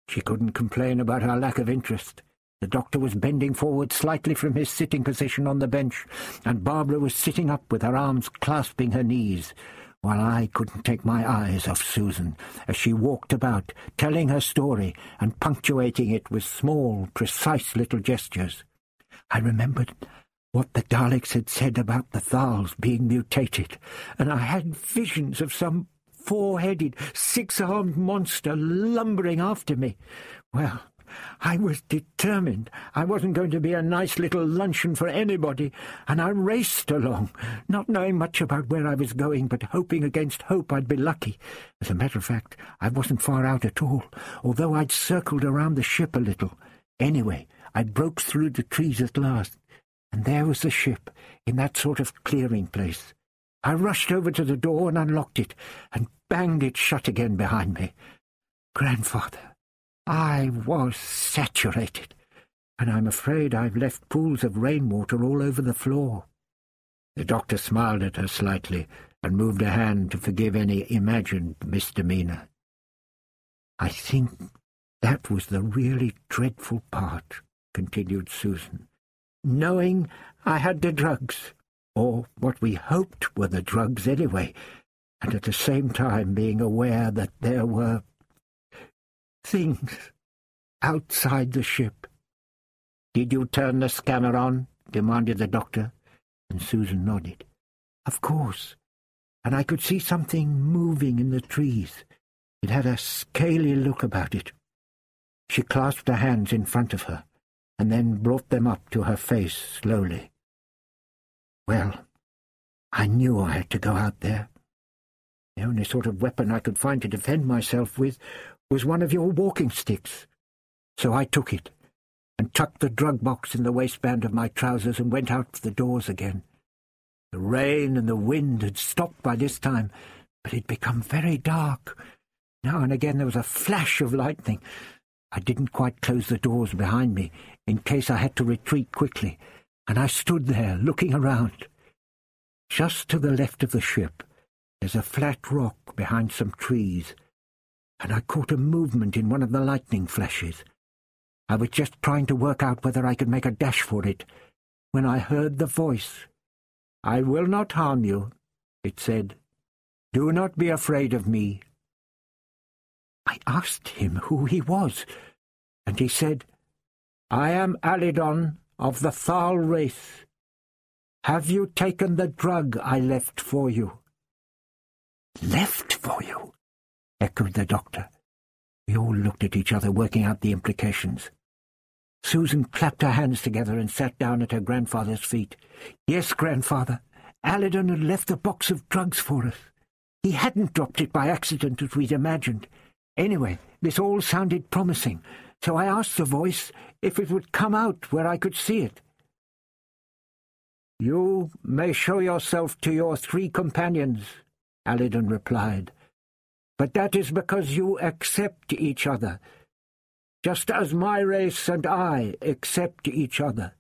She couldn't complain about her lack of interest. The doctor was bending forward slightly from his sitting position on the bench, and Barbara was sitting up with her arms clasping her knees, while I couldn't take my eyes off Susan as she walked about, telling her story and punctuating it with small, precise little gestures. I remembered what the Daleks had said about the Thals being mutated, and I had visions of some four-headed, six-armed monster lumbering after me. Well, I was determined. I wasn't going to be a nice little luncheon for anybody, and I raced along, not knowing much about where I was going, but hoping against hope I'd be lucky. As a matter of fact, I wasn't far out at all, although I'd circled around the ship a little. Anyway, I broke through the trees at last, and there was the ship, in that sort of clearing place. I rushed over to the door and unlocked it, and banged it shut again behind me. Grandfather, I was saturated, and I'm afraid I've left pools of rainwater all over the floor. The doctor smiled at her slightly and moved a hand to forgive any imagined misdemeanour. I think that was the really dreadful part, continued Susan. Knowing I had the drugs, or what we hoped were the drugs anyway, and at the same time being aware that there were things outside the ship. Did you turn the scanner on? demanded the doctor, and Susan nodded. Of course, and I could see something moving in the trees. It had a scaly look about it. She clasped her hands in front of her, and then brought them up to her face slowly. Well, I knew I had to go out there. The only sort of weapon I could find to defend myself with was one of your walking sticks. So I took it, and tucked the drug box in the waistband of my trousers and went out to the doors again. The rain and the wind had stopped by this time, but it had become very dark. Now and again there was a flash of lightning. I didn't quite close the doors behind me, in case I had to retreat quickly, and I stood there, looking around. Just to the left of the ship, there's a flat rock behind some trees, and I caught a movement in one of the lightning flashes. I was just trying to work out whether I could make a dash for it, when I heard the voice. I will not harm you, it said. Do not be afraid of me. I asked him who he was, and he said, I am Alydon of the Thal race. Have you taken the drug I left for you? Left for you? Echoed the doctor. We all looked at each other, working out the implications. Susan clapped her hands together and sat down at her grandfather's feet. Yes, grandfather, Alydon had left a box of drugs for us. He hadn't dropped it by accident as we'd imagined. Anyway, this all sounded promising, so I asked the voice if it would come out where I could see it. You may show yourself to your three companions, Alydon replied, but that is because you accept each other, just as my race and I accept each other.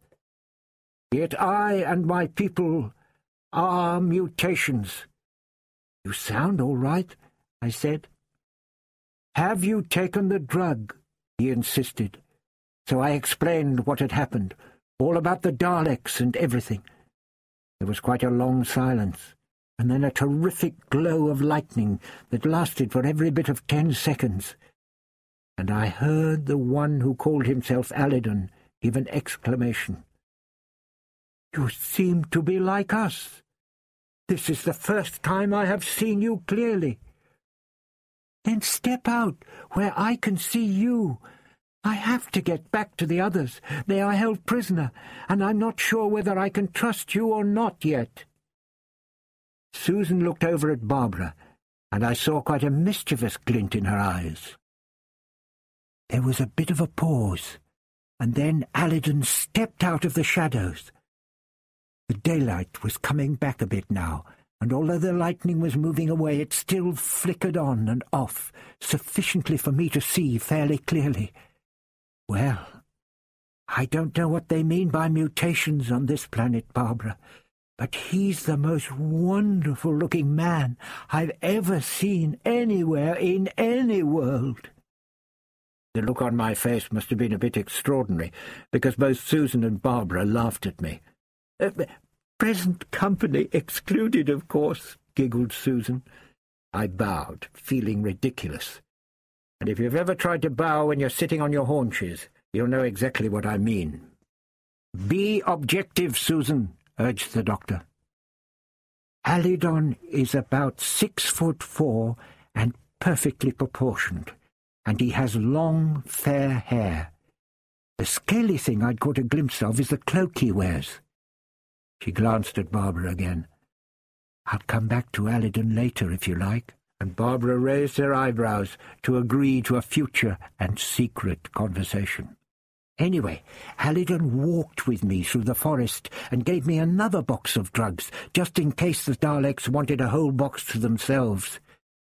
Yet I and my people are mutations. You sound all right, I said. Have you taken the drug? he insisted. So I explained what had happened, all about the Daleks and everything. There was quite a long silence and then a terrific glow of lightning that lasted for every bit of ten seconds. And I heard the one who called himself Alydon give an exclamation. You seem to be like us. This is the first time I have seen you clearly. Then step out where I can see you. I have to get back to the others. They are held prisoner, and I'm not sure whether I can trust you or not yet. Susan looked over at Barbara, and I saw quite a mischievous glint in her eyes. There was a bit of a pause, and then Alydon stepped out of the shadows. The daylight was coming back a bit now, and although the lightning was moving away, it still flickered on and off, sufficiently for me to see fairly clearly. Well, I don't know what they mean by mutations on this planet, Barbara, but he's the most wonderful-looking man I've ever seen anywhere in any world. The look on my face must have been a bit extraordinary, because both Susan and Barbara laughed at me. Uh, present company excluded, of course, giggled Susan. I bowed, feeling ridiculous. And if you've ever tried to bow when you're sitting on your haunches, you'll know exactly what I mean. Be objective, Susan, urged the doctor. Alydon is about six foot four and perfectly proportioned, and he has long, fair hair. The scaly thing I'd caught a glimpse of is the cloak he wears. She glanced at Barbara again. I'll come back to Alydon later, if you like. And Barbara raised her eyebrows to agree to a future and secret conversation. Anyway, Alydon walked with me through the forest and gave me another box of drugs, just in case the Daleks wanted a whole box to themselves.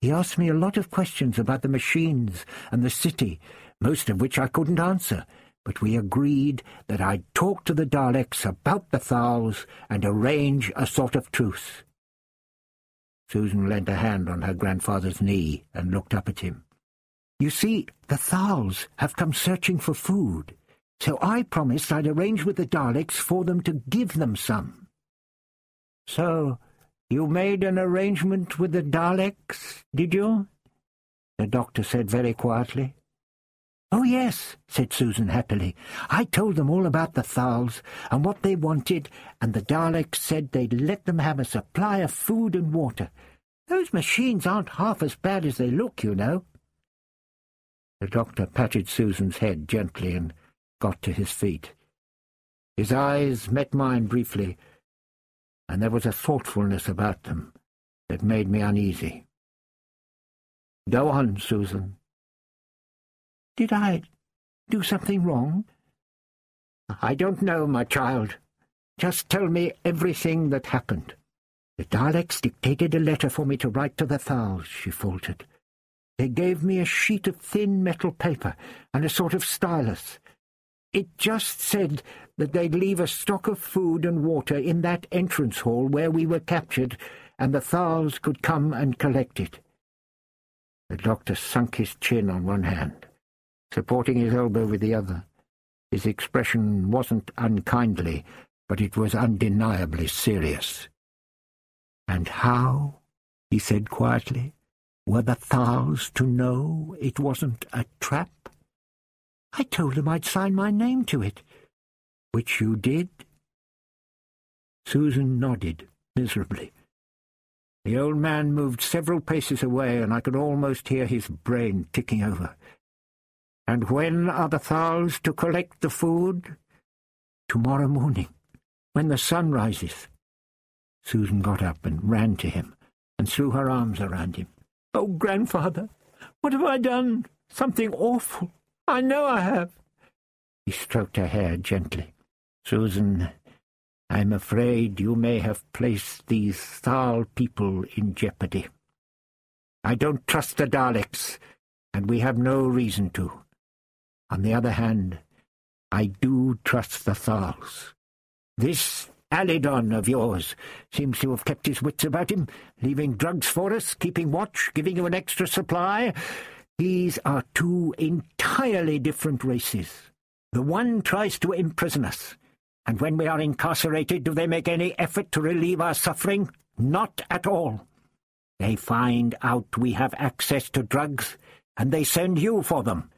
He asked me a lot of questions about the machines and the city, most of which I couldn't answer, but we agreed that I'd talk to the Daleks about the Thals and arrange a sort of truce. Susan leant a hand on her grandfather's knee and looked up at him. You see, the Thals have come searching for food. So I promised I'd arrange with the Daleks for them to give them some. So you made an arrangement with the Daleks, did you? The doctor said very quietly. Oh, yes, said Susan happily. I told them all about the Thals and what they wanted, and the Daleks said they'd let them have a supply of food and water. Those machines aren't half as bad as they look, you know. The doctor patted Susan's head gently and got to his feet. His eyes met mine briefly, and there was a thoughtfulness about them that made me uneasy. Go on, Susan. Did I do something wrong? I don't know, my child. Just tell me everything that happened. The Daleks dictated a letter for me to write to the Thals, she faltered. They gave me a sheet of thin metal paper and a sort of stylus. It just said that they'd leave a stock of food and water in that entrance hall where we were captured, and the Thals could come and collect it. The doctor sunk his chin on one hand, supporting his elbow with the other. His expression wasn't unkindly, but it was undeniably serious. And how, he said quietly, were the Thals to know it wasn't a trap? I told him I'd sign my name to it. Which you did? Susan nodded miserably. The old man moved several paces away, and I could almost hear his brain ticking over. And when are the Thals to collect the food? Tomorrow morning, when the sun rises. Susan got up and ran to him and threw her arms around him. Oh, grandfather, what have I done? Something awful. I know I have. He stroked her hair gently. Susan, I'm afraid you may have placed these Thal people in jeopardy. I don't trust the Daleks, and we have no reason to. On the other hand, I do trust the Thals. This Alydon of yours seems to have kept his wits about him, leaving drugs for us, keeping watch, giving you an extra supply. These are two entirely different races. The one tries to imprison us, and when we are incarcerated do they make any effort to relieve our suffering? Not at all. They find out we have access to drugs, and they send you for them.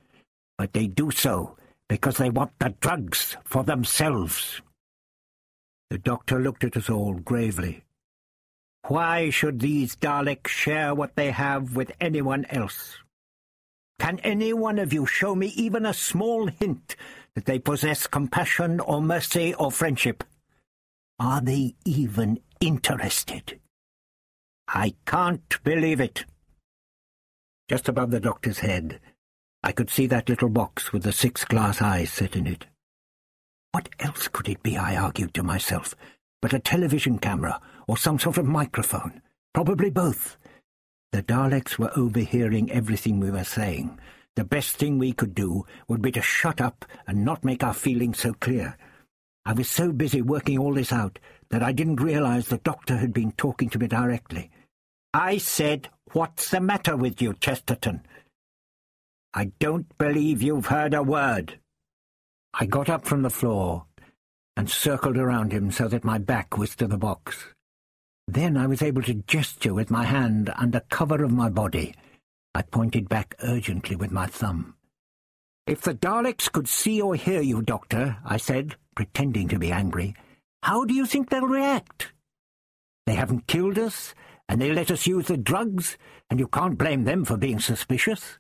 But they do so because they want the drugs for themselves. The doctor looked at us all gravely. Why should these Daleks share what they have with anyone else? Can any one of you show me even a small hint that they possess compassion or mercy or friendship? Are they even interested? I can't believe it. Just above the doctor's head, I could see that little box with the six glass eyes set in it. What else could it be, I argued to myself, but a television camera or some sort of microphone? Probably both. The Daleks were overhearing everything we were saying. The best thing we could do would be to shut up and not make our feelings so clear. I was so busy working all this out that I didn't realize the doctor had been talking to me directly. I said, What's the matter with you, Chesterton? I don't believe you've heard a word. I got up from the floor and circled around him so that my back was to the box. Then I was able to gesture with my hand under cover of my body. I pointed back urgently with my thumb. If the Daleks could see or hear you, Doctor, I said, pretending to be angry, how do you think they'll react? They haven't killed us, and they let us use the drugs, and you can't blame them for being suspicious.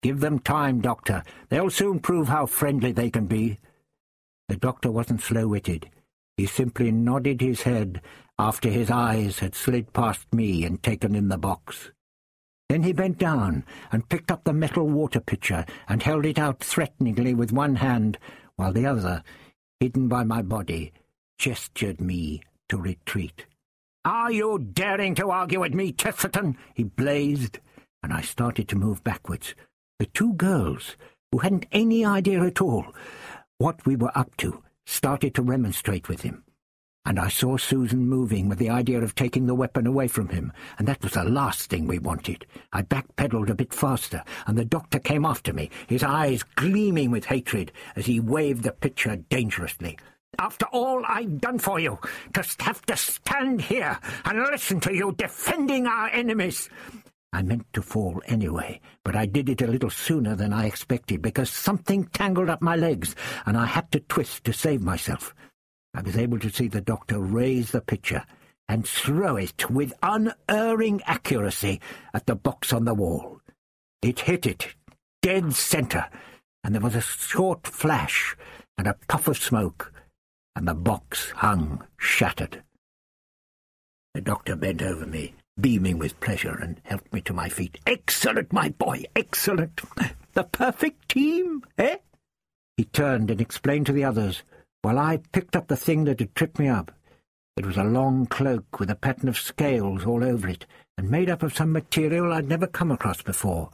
Give them time, Doctor. They'll soon prove how friendly they can be. The doctor wasn't slow-witted. He simply nodded his head after his eyes had slid past me and taken in the box. Then he bent down and picked up the metal water pitcher and held it out threateningly with one hand, while the other, hidden by my body, gestured me to retreat. "'Are you daring to argue with me, Chesterton?' he blazed, and I started to move backwards. The two girls, who hadn't any idea at all what we were up to, started to remonstrate with him and I saw Susan moving with the idea of taking the weapon away from him, and that was the last thing we wanted. I backpedaled a bit faster, and the doctor came after me, his eyes gleaming with hatred as he waved the pitcher dangerously. After all I've done for you, to have to stand here and listen to you defending our enemies. I meant to fall anyway, but I did it a little sooner than I expected because something tangled up my legs, and I had to twist to save myself. I was able to see the doctor raise the pitcher and throw it with unerring accuracy at the box on the wall. It hit it, dead centre, and there was a short flash and a puff of smoke, and the box hung shattered. The doctor bent over me, beaming with pleasure, and helped me to my feet. Excellent, my boy, excellent! The perfect team, eh? He turned and explained to the others while I picked up the thing that had tripped me up. It was a long cloak with a pattern of scales all over it, and made up of some material I'd never come across before.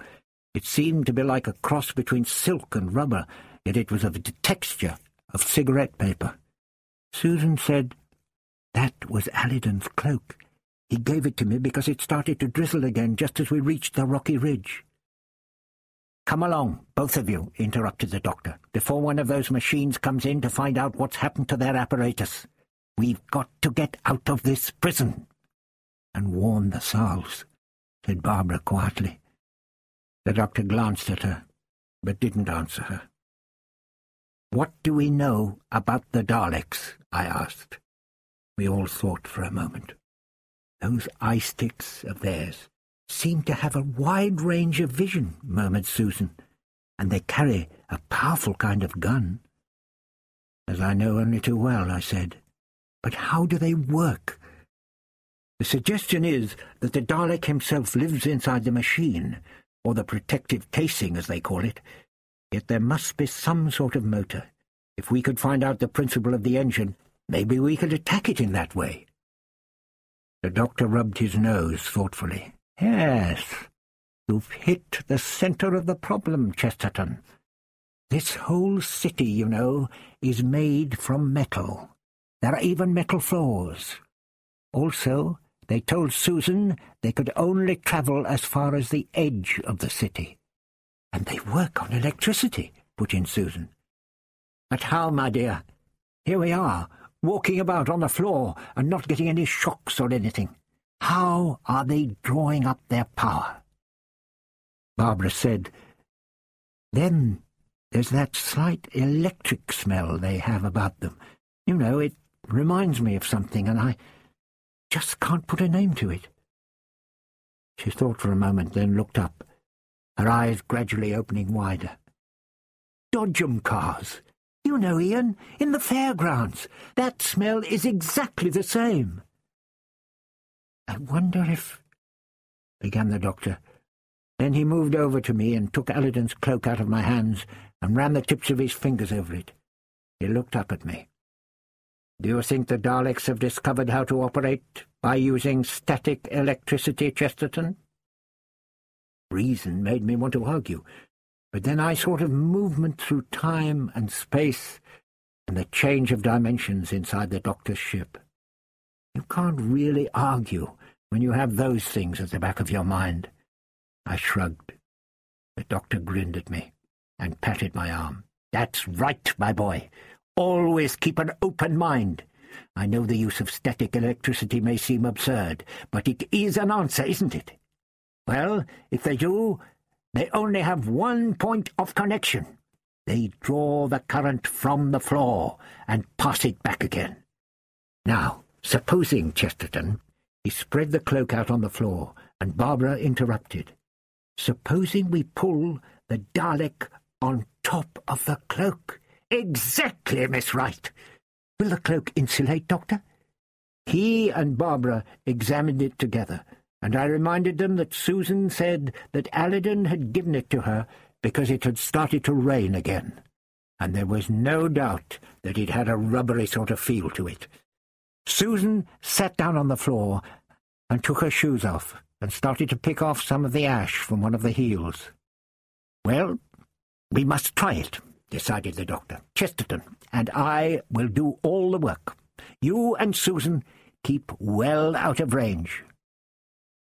It seemed to be like a cross between silk and rubber, yet it was of the texture of cigarette paper. Susan said, That was Alydon's cloak. He gave it to me because it started to drizzle again just as we reached the rocky ridge. Come along, both of you, interrupted the doctor, before one of those machines comes in to find out what's happened to their apparatus. We've got to get out of this prison. And warn the Thals, said Barbara quietly. The doctor glanced at her, but didn't answer her. What do we know about the Daleks? I asked. We all thought for a moment. Those eye sticks of theirs seem to have a wide range of vision, murmured Susan, and they carry a powerful kind of gun. As I know only too well, I said. But how do they work? The suggestion is that the Dalek himself lives inside the machine, or the protective casing, as they call it. Yet there must be some sort of motor. If we could find out the principle of the engine, maybe we could attack it in that way. The doctor rubbed his nose thoughtfully. Yes, you've hit the centre of the problem, Chesterton. This whole city, you know, is made from metal. There are even metal floors. Also, they told Susan they could only travel as far as the edge of the city. And they work on electricity, put in Susan. But how, my dear? Here we are, walking about on the floor and not getting any shocks or anything. How are they drawing up their power? Barbara said, Then there's that slight electric smell they have about them. You know, it reminds me of something, and I just can't put a name to it. She thought for a moment, then looked up, her eyes gradually opening wider. Dodgem cars. You know, Ian, in the fairgrounds. That smell is exactly the same. I wonder if... began the doctor. Then he moved over to me and took Alydon's cloak out of my hands and ran the tips of his fingers over it. He looked up at me. Do you think the Daleks have discovered how to operate by using static electricity, Chesterton? Reason made me want to argue, but then I thought of movement through time and space and the change of dimensions inside the doctor's ship. You can't really argue when you have those things at the back of your mind. I shrugged. The doctor grinned at me and patted my arm. That's right, my boy. Always keep an open mind. I know the use of static electricity may seem absurd, but it is an answer, isn't it? Well, if they do, they only have one point of connection, they draw the current from the floor and pass it back again. Now, supposing, Chesterton, he spread the cloak out on the floor, and Barbara interrupted. Supposing we pull the Dalek on top of the cloak. Exactly, Miss Wright. Will the cloak insulate, Doctor? He and Barbara examined it together, and I reminded them that Susan said that Alydon had given it to her because it had started to rain again, and there was no doubt that it had a rubbery sort of feel to it. Susan sat down on the floor and took her shoes off and started to pick off some of the ash from one of the heels. Well, we must try it, decided the doctor. Chesterton and I will do all the work. You and Susan keep well out of range.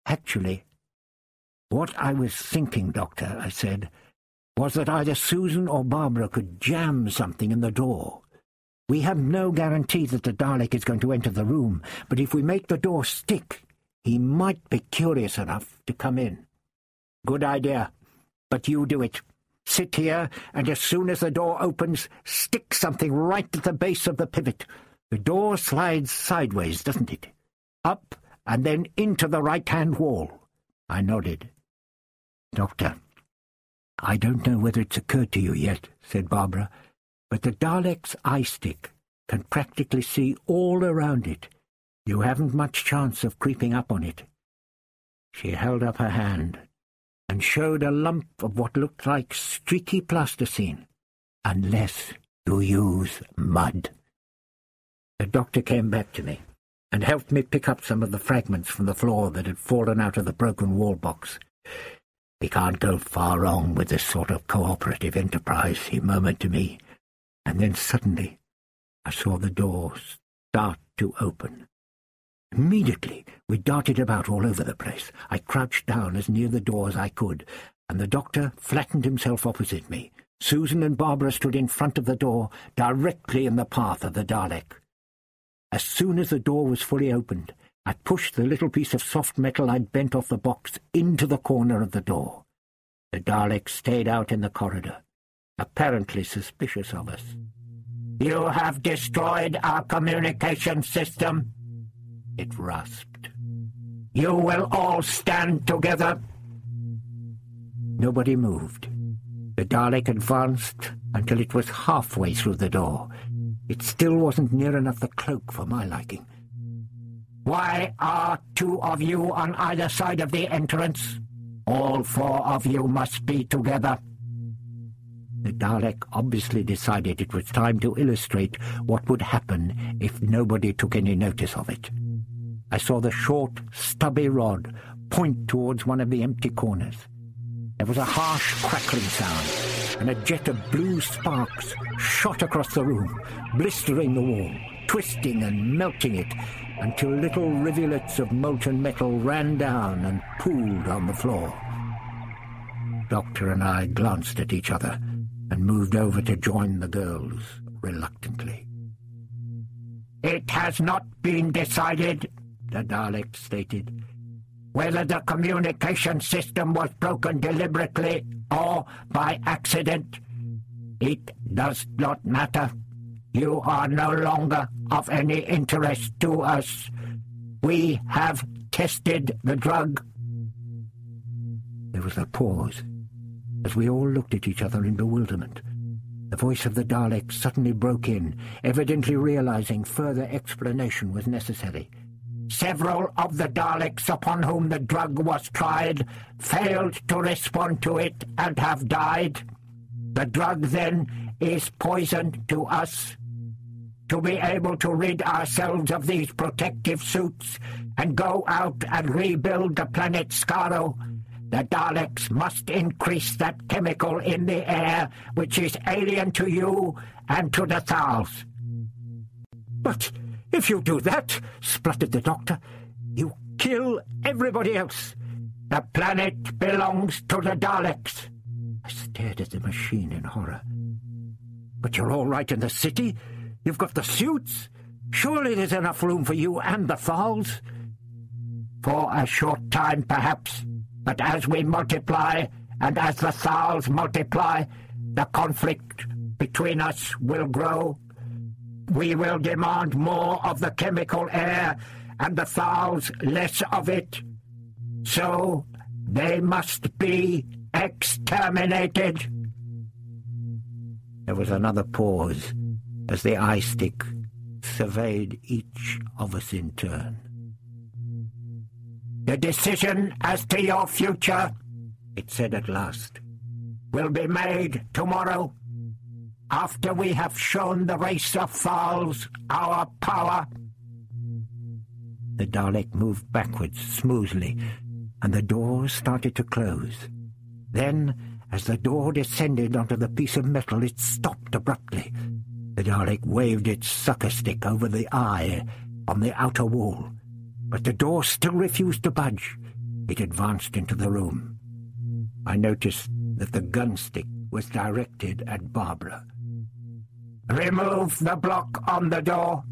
Actually, what I was thinking, Doctor, I said, was that either Susan or Barbara could jam something in the door. We have no guarantee that the Dalek is going to enter the room, but if we make the door stick, he might be curious enough to come in. Good idea, but you do it. Sit here, and as soon as the door opens, stick something right at the base of the pivot. The door slides sideways, doesn't it? Up, and then into the right-hand wall. I nodded. Doctor, I don't know whether it's occurred to you yet, said Barbara, but the Dalek's eye stick can practically see all around it. You haven't much chance of creeping up on it. She held up her hand and showed a lump of what looked like streaky plasticine, unless you use mud. The doctor came back to me and helped me pick up some of the fragments from the floor that had fallen out of the broken wall box. We can't go far wrong with this sort of cooperative enterprise, he murmured to me, and then suddenly I saw the door start to open. Immediately we darted about all over the place. I crouched down as near the door as I could, and the doctor flattened himself opposite me. Susan and Barbara stood in front of the door, directly in the path of the Dalek. As soon as the door was fully opened, I pushed the little piece of soft metal I'd bent off the box into the corner of the door. The Dalek stayed out in the corridor, apparently suspicious of us. You have destroyed our communication system, it rasped. You will all stand together. Nobody moved. The Dalek advanced until it was halfway through the door. It still wasn't near enough the cloak for my liking. Why are two of you on either side of the entrance? All four of you must be together. The Dalek obviously decided it was time to illustrate what would happen if nobody took any notice of it. I saw the short, stubby rod point towards one of the empty corners. There was a harsh crackling sound, and a jet of blue sparks shot across the room, blistering the wall, twisting and melting it, until little rivulets of molten metal ran down and pooled on the floor. Doctor and I glanced at each other and moved over to join the girls reluctantly. It has not been decided, the Dalek stated. Whether the communication system was broken deliberately or by accident, it does not matter. You are no longer of any interest to us. We have tested the drug. There was a pause, as we all looked at each other in bewilderment. The voice of the Dalek suddenly broke in, evidently realizing further explanation was necessary. Several of the Daleks upon whom the drug was tried failed to respond to it and have died. The drug, then, is poison to us. To be able to rid ourselves of these protective suits and go out and rebuild the planet Skaro, the Daleks must increase that chemical in the air which is alien to you and to the Thals. But if you do that, spluttered the doctor, you kill everybody else. The planet belongs to the Daleks. I stared at the machine in horror. But you're all right in the city. You've got the suits. Surely there's enough room for you and the Thals. For a short time, perhaps. But as we multiply, and as the Thals multiply, the conflict between us will grow. We will demand more of the chemical air and the Thals less of it. So they must be exterminated. There was another pause as the eye stick surveyed each of us in turn. The decision as to your future, it said at last, will be made tomorrow after we have shown the race of Thals our power. The Dalek moved backwards smoothly, and the door started to close. Then, as the door descended onto the piece of metal, it stopped abruptly. The Dalek waved its sucker stick over the eye on the outer wall, but the door still refused to budge. It advanced into the room. I noticed that the gun stick was directed at Barbara. Remove the block on the door.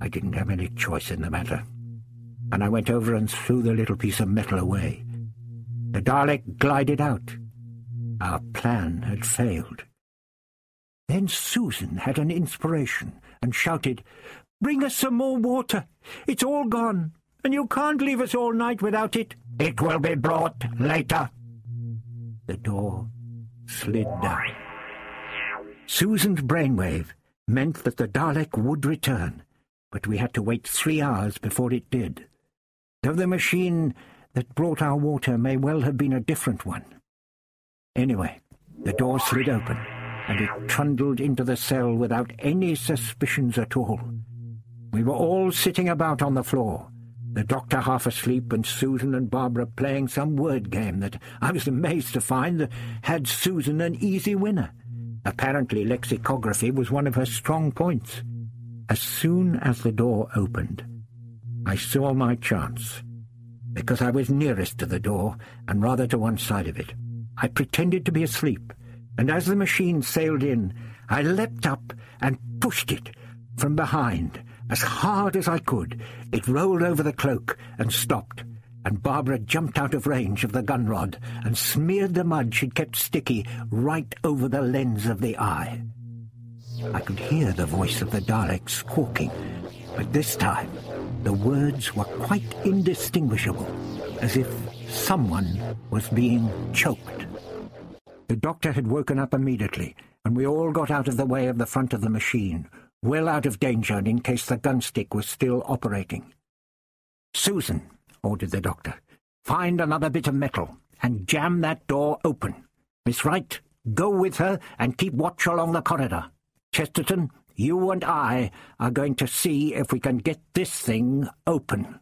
I didn't have any choice in the matter, and I went over and threw the little piece of metal away. The Dalek glided out. Our plan had failed. Then Susan had an inspiration and shouted, Bring us some more water. It's all gone, and you can't leave us all night without it. It will be brought later. The door slid down. Susan's brainwave meant that the Dalek would return, but we had to wait three hours before it did. Though the machine that brought our water may well have been a different one. Anyway, the door slid open, and it trundled into the cell without any suspicions at all. We were all sitting about on the floor, the doctor half asleep and Susan and Barbara playing some word game that I was amazed to find that had Susan an easy winner. Apparently lexicography was one of her strong points. As soon as the door opened, I saw my chance. Because I was nearest to the door, and rather to one side of it, I pretended to be asleep, and as the machine sailed in, I leapt up and pushed it from behind as hard as I could. It rolled over the cloak and stopped and Barbara jumped out of range of the gun rod and smeared the mud she'd kept sticky right over the lens of the eye. I could hear the voice of the Dalek squawking, but this time the words were quite indistinguishable, as if someone was being choked. The doctor had woken up immediately, and we all got out of the way of the front of the machine, well out of danger in case the gunstick was still operating. Susan, ordered the doctor. Find another bit of metal and jam that door open. Miss Wright, go with her and keep watch along the corridor. Chesterton, you and I are going to see if we can get this thing open.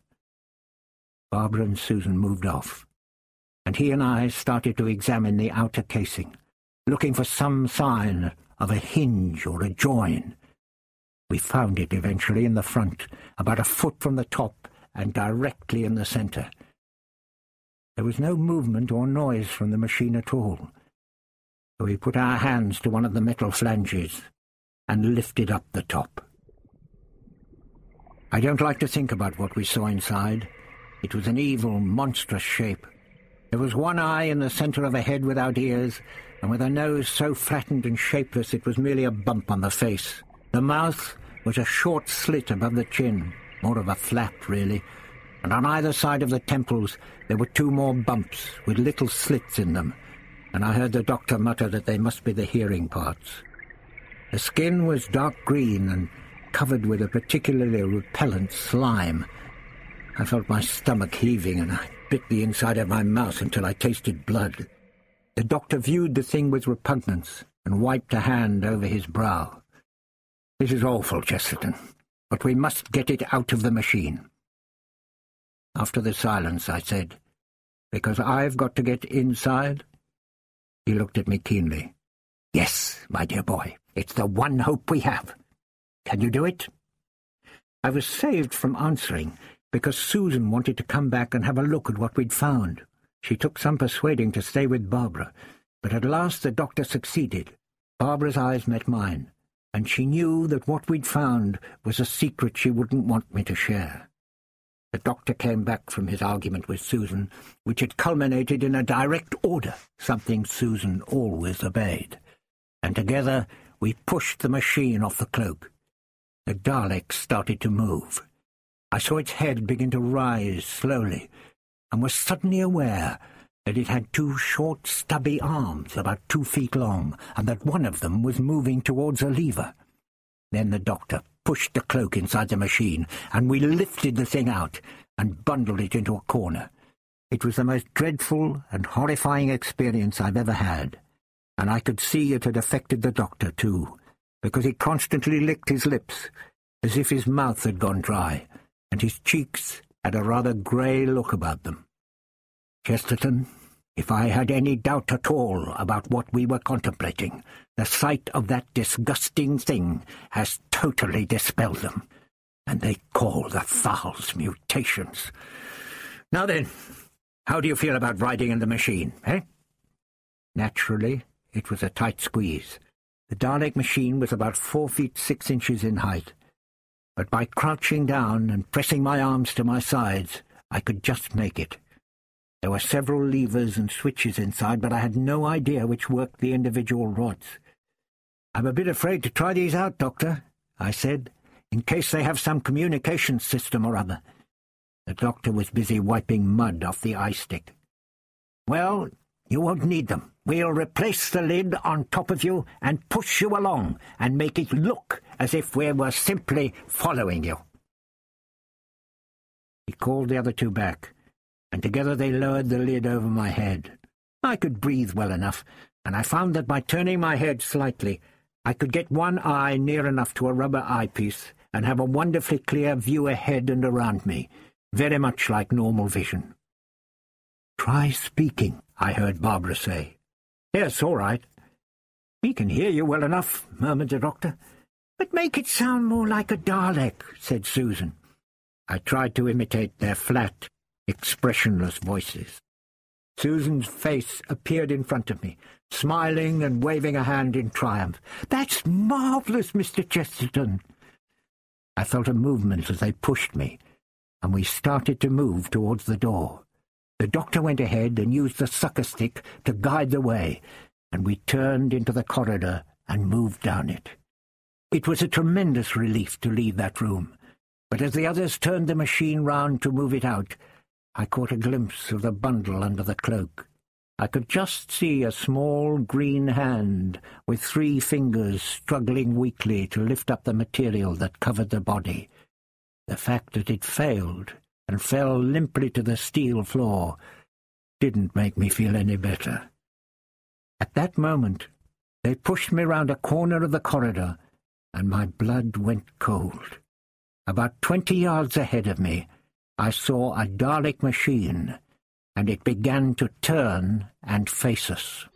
Barbara and Susan moved off, and he and I started to examine the outer casing, looking for some sign of a hinge or a join. We found it eventually in the front, about a foot from the top, and directly in the centre. There was no movement or noise from the machine at all, so we put our hands to one of the metal flanges and lifted up the top. I don't like to think about what we saw inside. It was an evil, monstrous shape. There was one eye in the centre of a head without ears, and with a nose so flattened and shapeless it was merely a bump on the face. The mouth was a short slit above the chin, more of a flap, really, and on either side of the temples there were two more bumps with little slits in them, and I heard the doctor mutter that they must be the hearing parts. The skin was dark green and covered with a particularly repellent slime. I felt my stomach heaving, and I bit the inside of my mouth until I tasted blood. The doctor viewed the thing with repugnance and wiped a hand over his brow. This is awful, Chesterton but we must get it out of the machine. After the silence, I said, Because I've got to get inside? He looked at me keenly. Yes, my dear boy, it's the one hope we have. Can you do it? I was saved from answering because Susan wanted to come back and have a look at what we'd found. She took some persuading to stay with Barbara, but at last the doctor succeeded. Barbara's eyes met mine and she knew that what we'd found was a secret she wouldn't want me to share. The doctor came back from his argument with Susan, which had culminated in a direct order, something Susan always obeyed. And together we pushed the machine off the cloak. The Dalek started to move. I saw its head begin to rise slowly, and was suddenly aware that it had two short, stubby arms about two feet long, and that one of them was moving towards a lever. Then the doctor pushed the cloak inside the machine, and we lifted the thing out and bundled it into a corner. It was the most dreadful and horrifying experience I've ever had, and I could see it had affected the doctor, too, because he constantly licked his lips, as if his mouth had gone dry, and his cheeks had a rather grey look about them. Chesterton, if I had any doubt at all about what we were contemplating, the sight of that disgusting thing has totally dispelled them. And they call the Thals mutations. Now then, how do you feel about riding in the machine, eh? Naturally, it was a tight squeeze. The Dalek machine was about four feet six inches in height. But by crouching down and pressing my arms to my sides, I could just make it. There were several levers and switches inside, but I had no idea which worked the individual rods. I'm a bit afraid to try these out, Doctor, I said, in case they have some communication system or other. The doctor was busy wiping mud off the eye stick. Well, you won't need them. We'll replace the lid on top of you and push you along and make it look as if we were simply following you. He called the other two back and together they lowered the lid over my head. I could breathe well enough, and I found that by turning my head slightly, I could get one eye near enough to a rubber eyepiece and have a wonderfully clear view ahead and around me, very much like normal vision. Try speaking, I heard Barbara say. Yes, all right. We can hear you well enough, murmured the doctor. But make it sound more like a Dalek, said Susan. I tried to imitate their flat, expressionless voices. Susan's face appeared in front of me, smiling and waving a hand in triumph. That's marvellous, Mr. Chesterton. I felt a movement as they pushed me, and we started to move towards the door. The doctor went ahead and used the sucker stick to guide the way, and we turned into the corridor and moved down it. It was a tremendous relief to leave that room, but as the others turned the machine round to move it out, I caught a glimpse of the bundle under the cloak. I could just see a small green hand with three fingers struggling weakly to lift up the material that covered the body. The fact that it failed and fell limply to the steel floor didn't make me feel any better. At that moment, they pushed me round a corner of the corridor, and my blood went cold. About twenty yards ahead of me, I saw a Dalek machine, and it began to turn and face us.